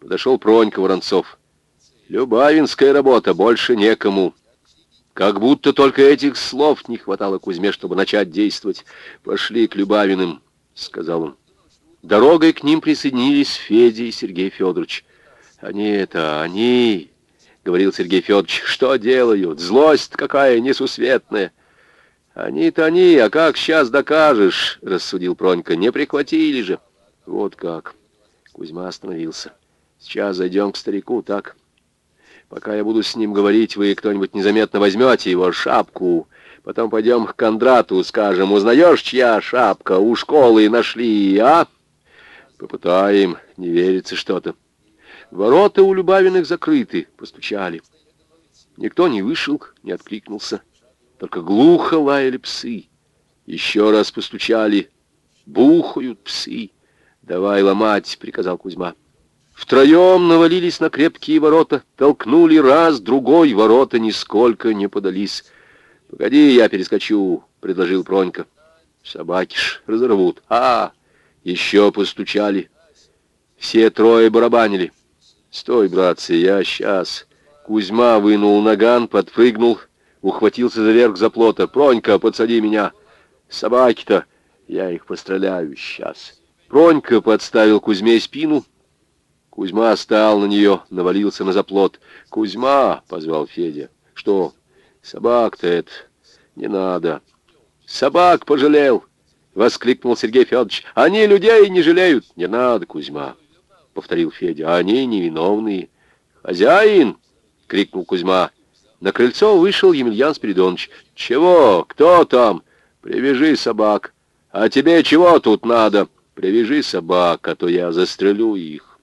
Подошел Пронька Воронцов. «Любавинская работа, больше некому!» Как будто только этих слов не хватало Кузьме, чтобы начать действовать. «Пошли к Любавиным», — сказал он. Дорогой к ним присоединились Федя и Сергей Федорович. «Они это, они...» — говорил Сергей Федорович. «Что делают? Злость какая несусветная!» «Они-то они, а как сейчас докажешь?» — рассудил Пронька. «Не прихватили же!» «Вот как!» Кузьма остановился. «Сейчас зайдем к старику, так?» Пока я буду с ним говорить, вы кто-нибудь незаметно возьмете его шапку. Потом пойдем к Кондрату, скажем, узнаешь, чья шапка? У школы нашли, а? Попытаем, не верится что-то. Ворота у Любавиных закрыты, постучали. Никто не вышел, не откликнулся. Только глухо лаяли псы. Еще раз постучали. Бухают псы. «Давай ломать», — приказал Кузьма. Втроем навалились на крепкие ворота, толкнули раз, другой, ворота нисколько не подались. «Погоди, я перескочу», — предложил Пронька. «Собаки ж разорвут». «А, еще постучали. Все трое барабанили. «Стой, братцы, я сейчас». Кузьма вынул наган, подпрыгнул, ухватился за верх заплота. «Пронька, подсади меня». «Собаки-то, я их постреляю сейчас». Пронька подставил Кузьме спину. Кузьма стал на нее, навалился на заплот. «Кузьма!» — позвал Федя. «Что? Собак-то это не надо». «Собак пожалел!» — воскликнул Сергей Федорович. «Они людей не жалеют!» «Не надо, Кузьма!» — повторил Федя. «Они невиновные». «Хозяин!» — крикнул Кузьма. На крыльцо вышел Емельян Спиридонович. «Чего? Кто там? Привяжи собак. А тебе чего тут надо? Привяжи собак, а то я застрелю их».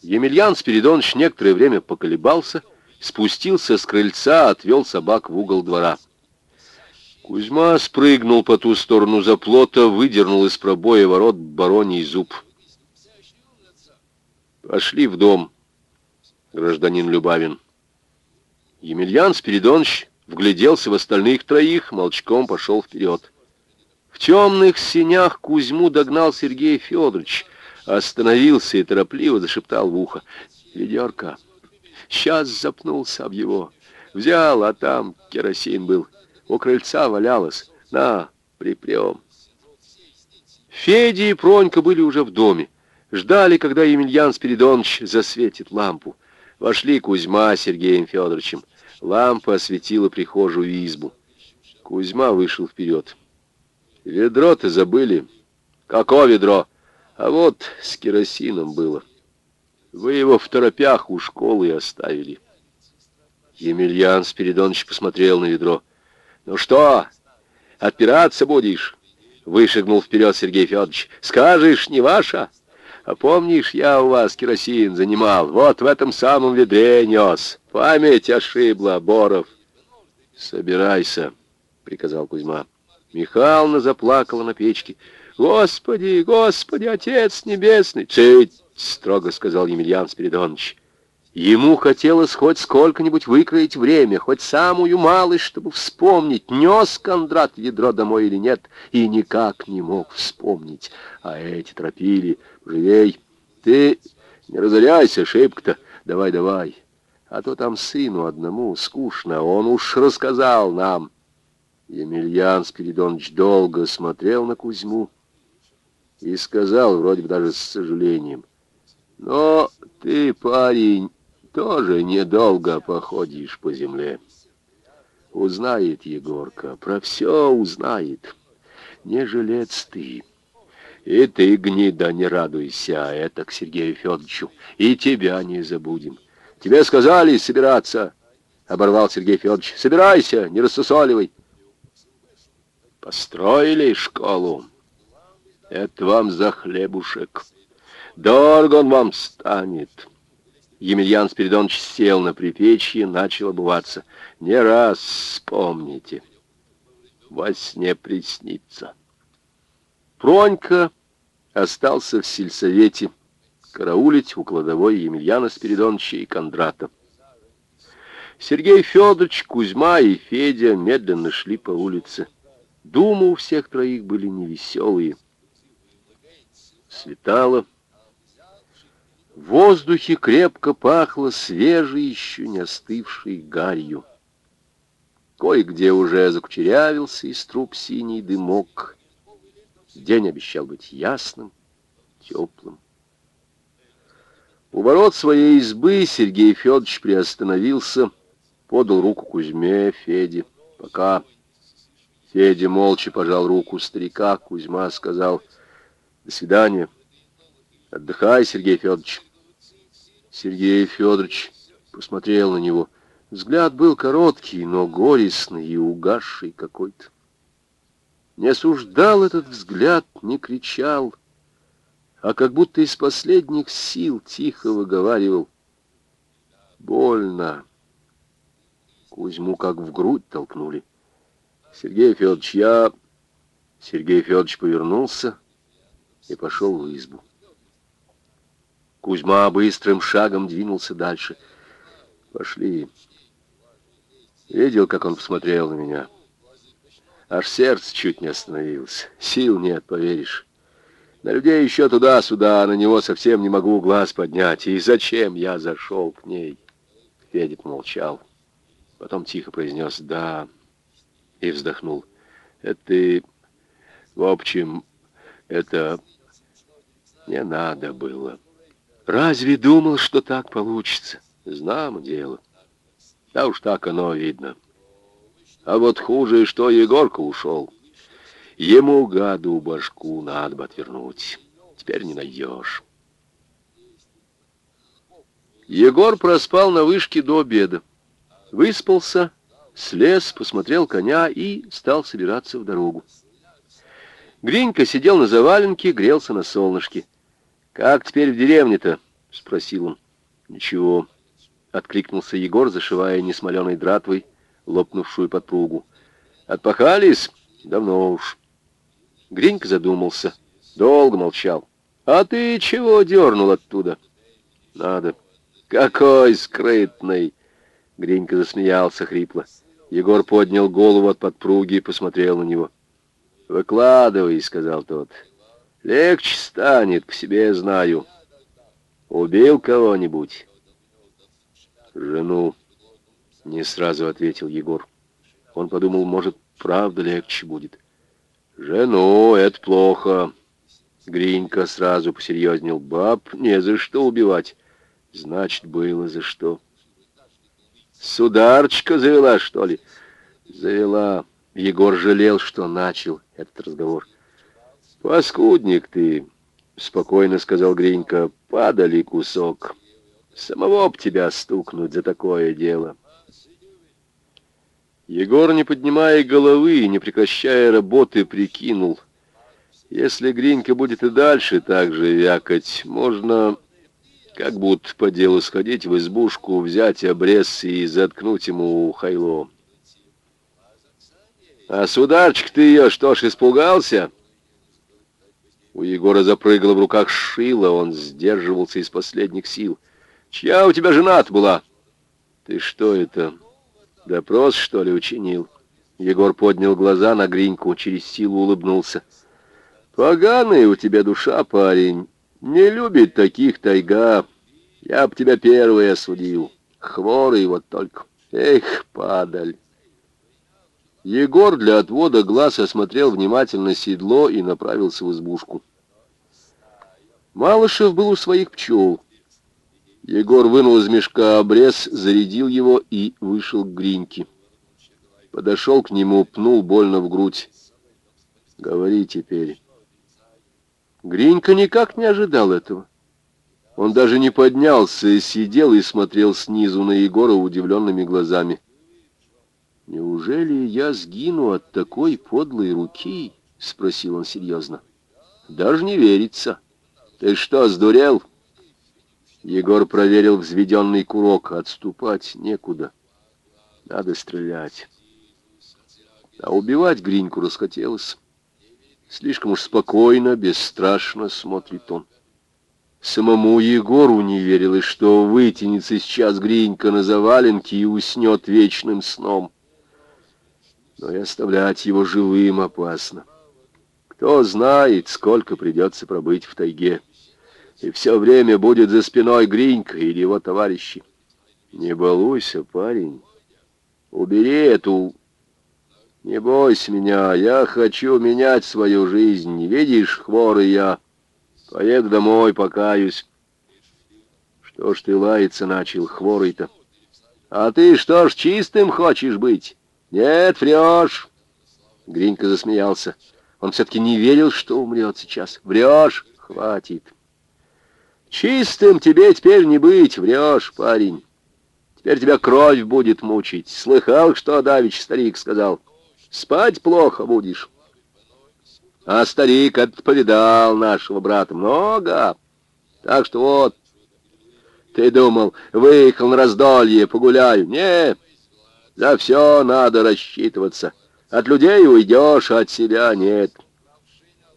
Емельян Спиридонович некоторое время поколебался, спустился с крыльца, отвел собак в угол двора. Кузьма спрыгнул по ту сторону заплота, выдернул из пробоя ворот бароний зуб. Пошли в дом, гражданин Любавин. Емельян Спиридонович вгляделся в остальных троих, молчком пошел вперед. В темных синях Кузьму догнал Сергей Федорович, остановился и торопливо зашептал в ухо. «Ведерко! Сейчас запнулся об его. Взял, а там керосин был. У крыльца валялось. На, припрем. Федя и Пронька были уже в доме. Ждали, когда Емельян Спиридонович засветит лампу. Вошли Кузьма с Сергеем Федоровичем. Лампа осветила прихожую избу. Кузьма вышел вперед. «Ведро-то забыли». «Какое ведро?» «А вот с керосином было. Вы его в торопях у школы оставили». Емельян Спиридонович посмотрел на ведро. «Ну что, отпираться будешь?» Вышагнул вперед Сергей Федорович. «Скажешь, не ваша? А помнишь, я у вас керосин занимал? Вот в этом самом ведре нес. Память ошибла, Боров». «Собирайся», — приказал Кузьма. Михайловна заплакала на печке. «Господи, Господи, Отец Небесный!» «Цыть!» — строго сказал Емельян Спиридонович. Ему хотелось хоть сколько-нибудь выкроить время, хоть самую малость, чтобы вспомнить, нес Кондрат ведро домой или нет, и никак не мог вспомнить. А эти тропили, живей, ты не разоряйся, шибко-то, давай-давай, а то там сыну одному скучно, он уж рассказал нам. Емельян Спиридонович долго смотрел на Кузьму и сказал, вроде бы даже с сожалением, «Но ты, парень, тоже недолго походишь по земле. Узнает Егорка, про все узнает. Не жилец ты. И ты, гнида, не радуйся, это к Сергею Федоровичу. И тебя не забудем. Тебе сказали собираться, — оборвал Сергей Федорович. Собирайся, не рассусоливай. Построили школу. Это вам за хлебушек. Дорого он вам станет. Емельян Спиридонович сел на припечье, начал обуваться. «Не раз вспомните, во сне приснится». Пронька остался в сельсовете караулить у кладовой Емельяна Спиридоновича и Кондрата. Сергей Федорович, Кузьма и Федя медленно шли по улице. Думы у всех троих были невеселые. Светало. В воздухе крепко пахло свежей, еще не остывшей гарью. Кое-где уже закучерявился из труб синий дымок. День обещал быть ясным, теплым. У ворот своей избы Сергей Федорович приостановился, подал руку Кузьме, Феде. Пока Федя молча пожал руку старика, Кузьма сказал «До свидания». Отдыхай, Сергей Федорович. Сергей Федорович посмотрел на него. Взгляд был короткий, но горестный и угасший какой-то. Не осуждал этот взгляд, не кричал, а как будто из последних сил тихо выговаривал. Больно. Кузьму как в грудь толкнули. Сергей Федорович, я... Сергей Федорович повернулся и пошел в избу. Кузьма быстрым шагом двинулся дальше. Пошли. Видел, как он посмотрел на меня. Аж сердце чуть не остановилось. Сил нет, поверишь. На людей еще туда-сюда, а на него совсем не могу глаз поднять. И зачем я зашел к ней? Федя молчал. Потом тихо произнес «да» и вздохнул. «Это ты, в общем, это не надо было. Разве думал, что так получится? Знамо дело. Да уж так оно видно. А вот хуже, что Егорка ушел. Ему, гаду, башку надо бы отвернуть. Теперь не найдешь». Егор проспал на вышке до обеда. Выспался, слез, посмотрел коня и стал собираться в дорогу. Гринька сидел на заваленке, грелся на солнышке. «Как теперь в деревне-то?» — спросил он. «Ничего», — откликнулся Егор, зашивая несмоленой дратвой лопнувшую подпругу. «Отпахались? Давно уж». Гринька задумался, долго молчал. «А ты чего дернул оттуда?» «Надо». «Какой скрытный!» Гринька засмеялся хрипло. Егор поднял голову от подпруги и посмотрел на него. «Выкладывай», — сказал тот. «Легче станет, по себе знаю. Убил кого-нибудь?» «Жену», — не сразу ответил Егор. Он подумал, может, правда легче будет. «Жену, это плохо». Гринька сразу посерьезнел. «Баб не за что убивать». «Значит, было за что». Сударочка завела, что ли? Завела. Егор жалел, что начал этот разговор. Паскудник ты, спокойно сказал Гринька, падали кусок. Самого б тебя стукнуть за такое дело. Егор, не поднимая головы и не прекращая работы, прикинул. Если Гринька будет и дальше так же вякать, можно как будто по делу сходить в избушку, взять обрез и заткнуть ему хайло. «А сударчик ты ее, что ж, испугался?» У Егора запрыгало в руках шило, он сдерживался из последних сил. «Чья у тебя жена была?» «Ты что это, допрос, что ли, учинил?» Егор поднял глаза на Гриньку, через силу улыбнулся. «Поганая у тебя душа, парень. Не любит таких тайга. Я б тебя первый осудил. Хворый вот только. Эх, падаль. Егор для отвода глаз осмотрел внимательно седло и направился в избушку. Малышев был у своих пчел. Егор вынул из мешка обрез, зарядил его и вышел к Гриньке. Подошел к нему, пнул больно в грудь. «Говори теперь». Гринька никак не ожидал этого. Он даже не поднялся, сидел и смотрел снизу на Егора удивленными глазами. «Неужели я сгину от такой подлой руки?» — спросил он серьезно. «Даже не верится. Ты что, сдурел?» Егор проверил взведенный курок. Отступать некуда. Надо стрелять. А убивать Гриньку расхотелось. Слишком уж спокойно, бесстрашно смотрит он. Самому Егору не верилось, что вытянется сейчас Гринька на заваленке и уснет вечным сном. Но и оставлять его живым опасно. Кто знает, сколько придется пробыть в тайге. И все время будет за спиной Гринька или его товарищи. Не балуйся, парень. Убери эту не бойся меня, я хочу менять свою жизнь. Видишь, хворый я. Поеду домой, покаюсь. Что ж ты лаяться начал, хворый-то? А ты что ж чистым хочешь быть? Нет, врешь. Гринька засмеялся. Он все-таки не верил, что умрет сейчас. Врешь, хватит. Чистым тебе теперь не быть, врешь, парень. Теперь тебя кровь будет мучить. Слыхал, что Давич старик сказал? Спать плохо будешь. А старик этот повидал нашего брата много. Так что вот, ты думал, выехал на раздолье, погуляю. Не, за все надо рассчитываться. От людей уйдешь, а от себя нет.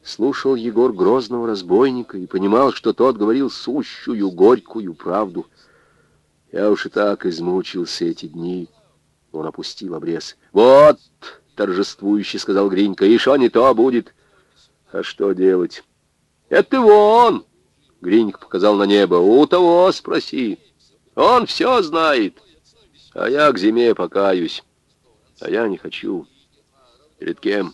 Слушал Егор грозного разбойника и понимал, что тот говорил сущую, горькую правду. Я уж и так измучился эти дни. Он опустил обрез. «Вот!» — торжествующе сказал Гринька. «И что не то будет?» «А что делать?» «Это вон!» — Гринька показал на небо. «У того спроси. Он все знает. А я к зиме покаюсь. А я не хочу. Перед кем?»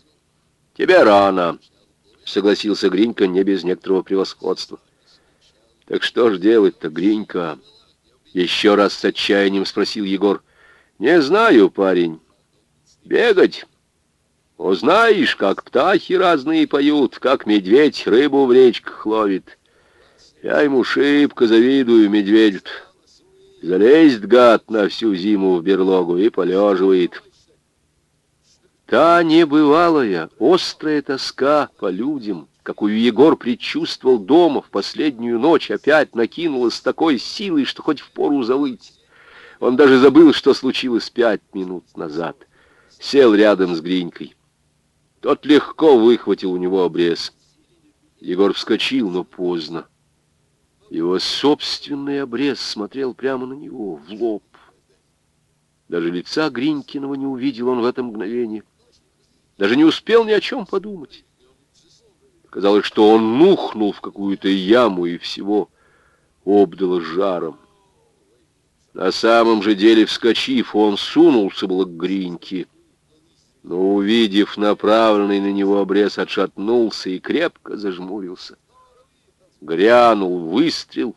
«Тебе рано!» — согласился Гринька не без некоторого превосходства. «Так что ж делать-то, Гринька?» Еще раз с отчаянием спросил Егор. «Не знаю, парень. Бегать. Узнаешь, как птахи разные поют, как медведь рыбу в речках ловит. Я ему шибко завидую, медведю Залезет гад на всю зиму в берлогу и полеживает». Та небывалая, острая тоска по людям, какую Егор предчувствовал дома в последнюю ночь, опять накинулась с такой силой, что хоть впору завыть. Он даже забыл, что случилось пять минут назад. Сел рядом с Гринькой. Тот легко выхватил у него обрез. Егор вскочил, но поздно. Его собственный обрез смотрел прямо на него, в лоб. Даже лица Гринькиного не увидел он в это мгновение. Даже не успел ни о чем подумать. Казалось, что он нухнул в какую-то яму и всего обдало жаром. На самом же деле, вскочив, он сунулся было к Гриньке, но, увидев направленный на него обрез, отшатнулся и крепко зажмурился. Грянул выстрел.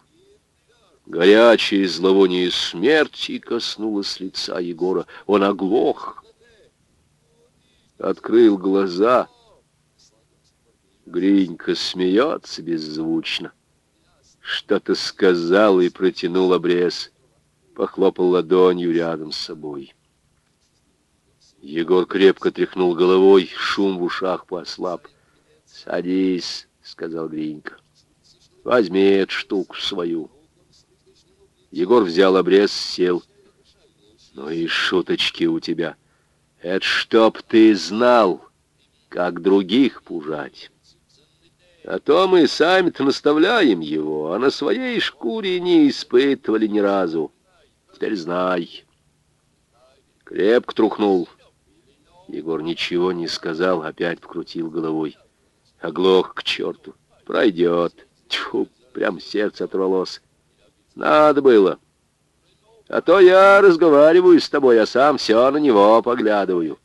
Горячее зловоние смерти коснулось лица Егора. Он оглох. Открыл глаза — Гринька смеется беззвучно. Что-то сказал и протянул обрез. Похлопал ладонью рядом с собой. Егор крепко тряхнул головой, шум в ушах поослаб. «Садись», — сказал Гринька. «Возьми эту штуку свою». Егор взял обрез, сел. «Ну и шуточки у тебя. Это чтоб ты знал, как других пужать». А то мы сами-то наставляем его, а на своей шкуре не испытывали ни разу. Теперь знай. Крепко трухнул. Егор ничего не сказал, опять покрутил головой. Оглох к черту. Пройдет. Тьфу, прям сердце оторвалось. Надо было. А то я разговариваю с тобой, а сам все на него поглядываю.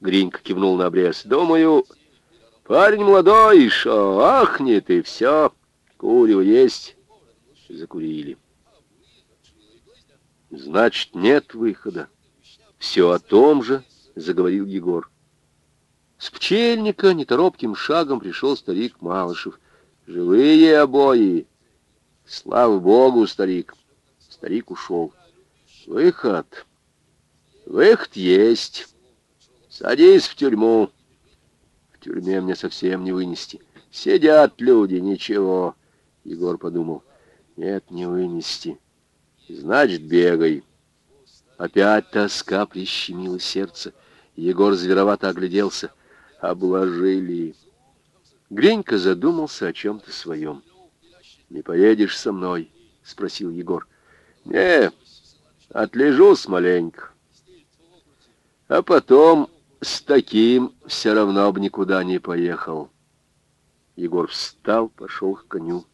Гринька кивнул на обрез. Думаю... Парень молодой, еще ахнет, и все. Курево есть. Закурили. Значит, нет выхода. Все о том же, заговорил Егор. С пчельника неторопким шагом пришел старик Малышев. Живые обои. Слава богу, старик. Старик ушел. Выход. Выход есть. Садись в тюрьму тюрьме мне совсем не вынести. Сидят люди, ничего. Егор подумал, нет, не вынести. Значит, бегай. Опять тоска прищемила сердце. Егор зверовато огляделся. Обложили. Гренька задумался о чем-то своем. «Не поедешь со мной?» — спросил Егор. «Не, отлежусь маленько. А потом с таким все равно бы никуда не поехал. Егор встал, пошел к коню.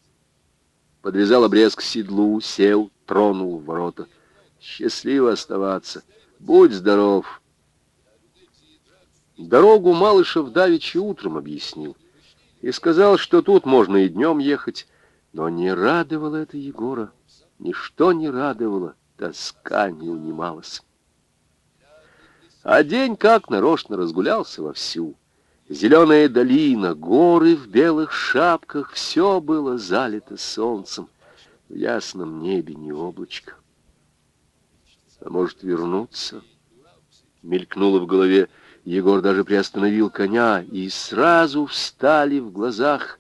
Подвязал обрез к седлу, сел, тронул ворота. Счастливо оставаться. Будь здоров. Дорогу Малышев давеча утром объяснил. И сказал, что тут можно и днем ехать. Но не радовало это Егора. Ничто не радовало. Тоска не унималась. А день как нарочно разгулялся вовсю. Зеленая долина, горы в белых шапках, все было залито солнцем. В ясном небе не облачко. А может вернуться? Мелькнуло в голове. Егор даже приостановил коня, и сразу встали в глазах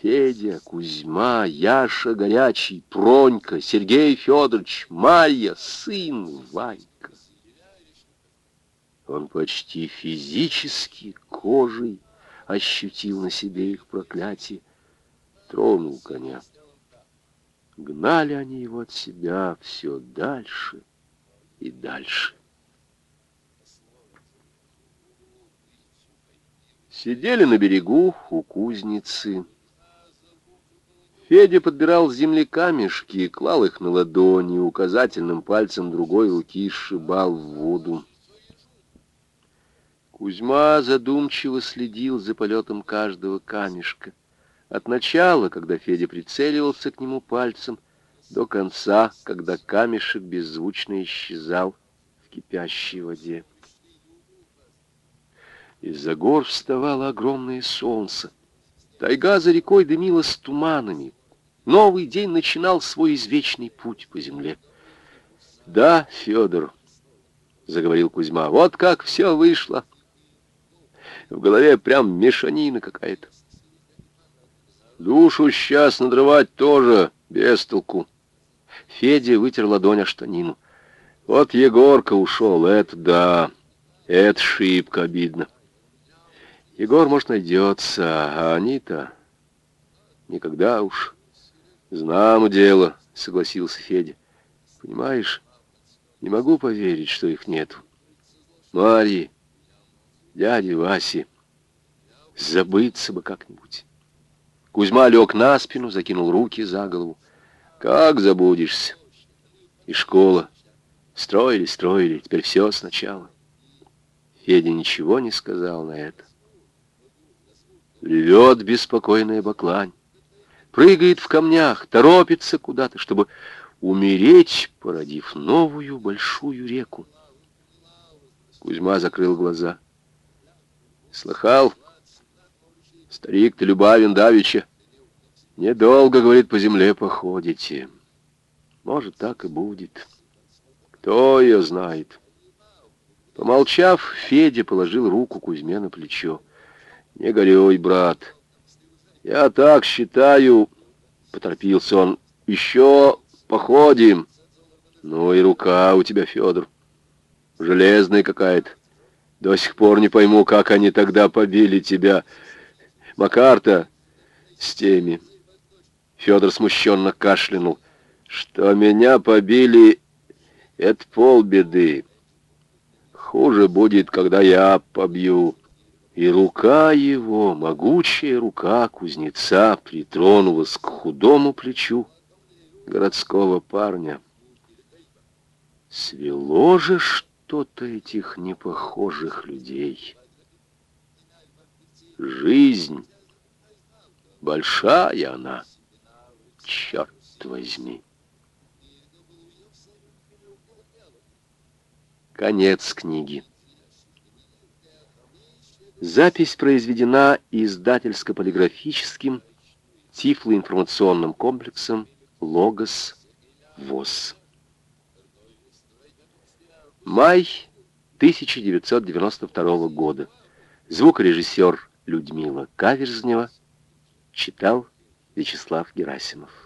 Федя, Кузьма, Яша Горячий, Пронька, Сергей Федорович, Марья, сын Ванька. Он почти физически кожей ощутил на себе их проклятие, тронул коня. Гнали они его от себя все дальше и дальше. Сидели на берегу у кузницы. Федя подбирал с земли камешки, клал их на ладони, указательным пальцем другой руки сшибал в воду. Кузьма задумчиво следил за полетом каждого камешка. От начала, когда Федя прицеливался к нему пальцем, до конца, когда камешек беззвучно исчезал в кипящей воде. Из-за гор вставало огромное солнце. Тайга за рекой дымилась туманами. Новый день начинал свой извечный путь по земле. «Да, Федор», — заговорил Кузьма, — «вот как все вышло. В голове прям мешанина какая-то. Душу сейчас надрывать тоже без толку». Федя вытер ладонь о штанину. «Вот Егорка ушел, это да, это шибко обидно». Егор, может, найдется, а они-то никогда уж. Знамо дело, согласился Федя. Понимаешь, не могу поверить, что их нету. Марьи, дяди Васи, забыться бы как-нибудь. Кузьма лег на спину, закинул руки за голову. Как забудешься? И школа. Строили, строили, теперь все сначала. Федя ничего не сказал на это. Ревет беспокойная баклань. Прыгает в камнях, торопится куда-то, чтобы умереть, породив новую большую реку. Кузьма закрыл глаза. Слыхал? Старик-то Любавин Давича. Недолго, говорит, по земле походите. Может, так и будет. Кто ее знает? Помолчав, Федя положил руку Кузьме на плечо. Не горюй, брат. Я так считаю, поторопился он. Еще походим. Ну и рука у тебя, Федор. Железная какая-то. До сих пор не пойму, как они тогда побили тебя. Макарта с теми. Федор смущенно кашлянул. Что меня побили, это полбеды. Хуже будет, когда я побью. И рука его, могучая рука кузнеца, притронулась к худому плечу городского парня. Свело же что-то этих непохожих людей. Жизнь, большая она, черт возьми. Конец книги. Запись произведена издательско-полиграфическим тифлоинформационным комплексом «Логос ВОЗ». Май 1992 года. Звукорежиссер Людмила Каверзнева читал Вячеслав Герасимов.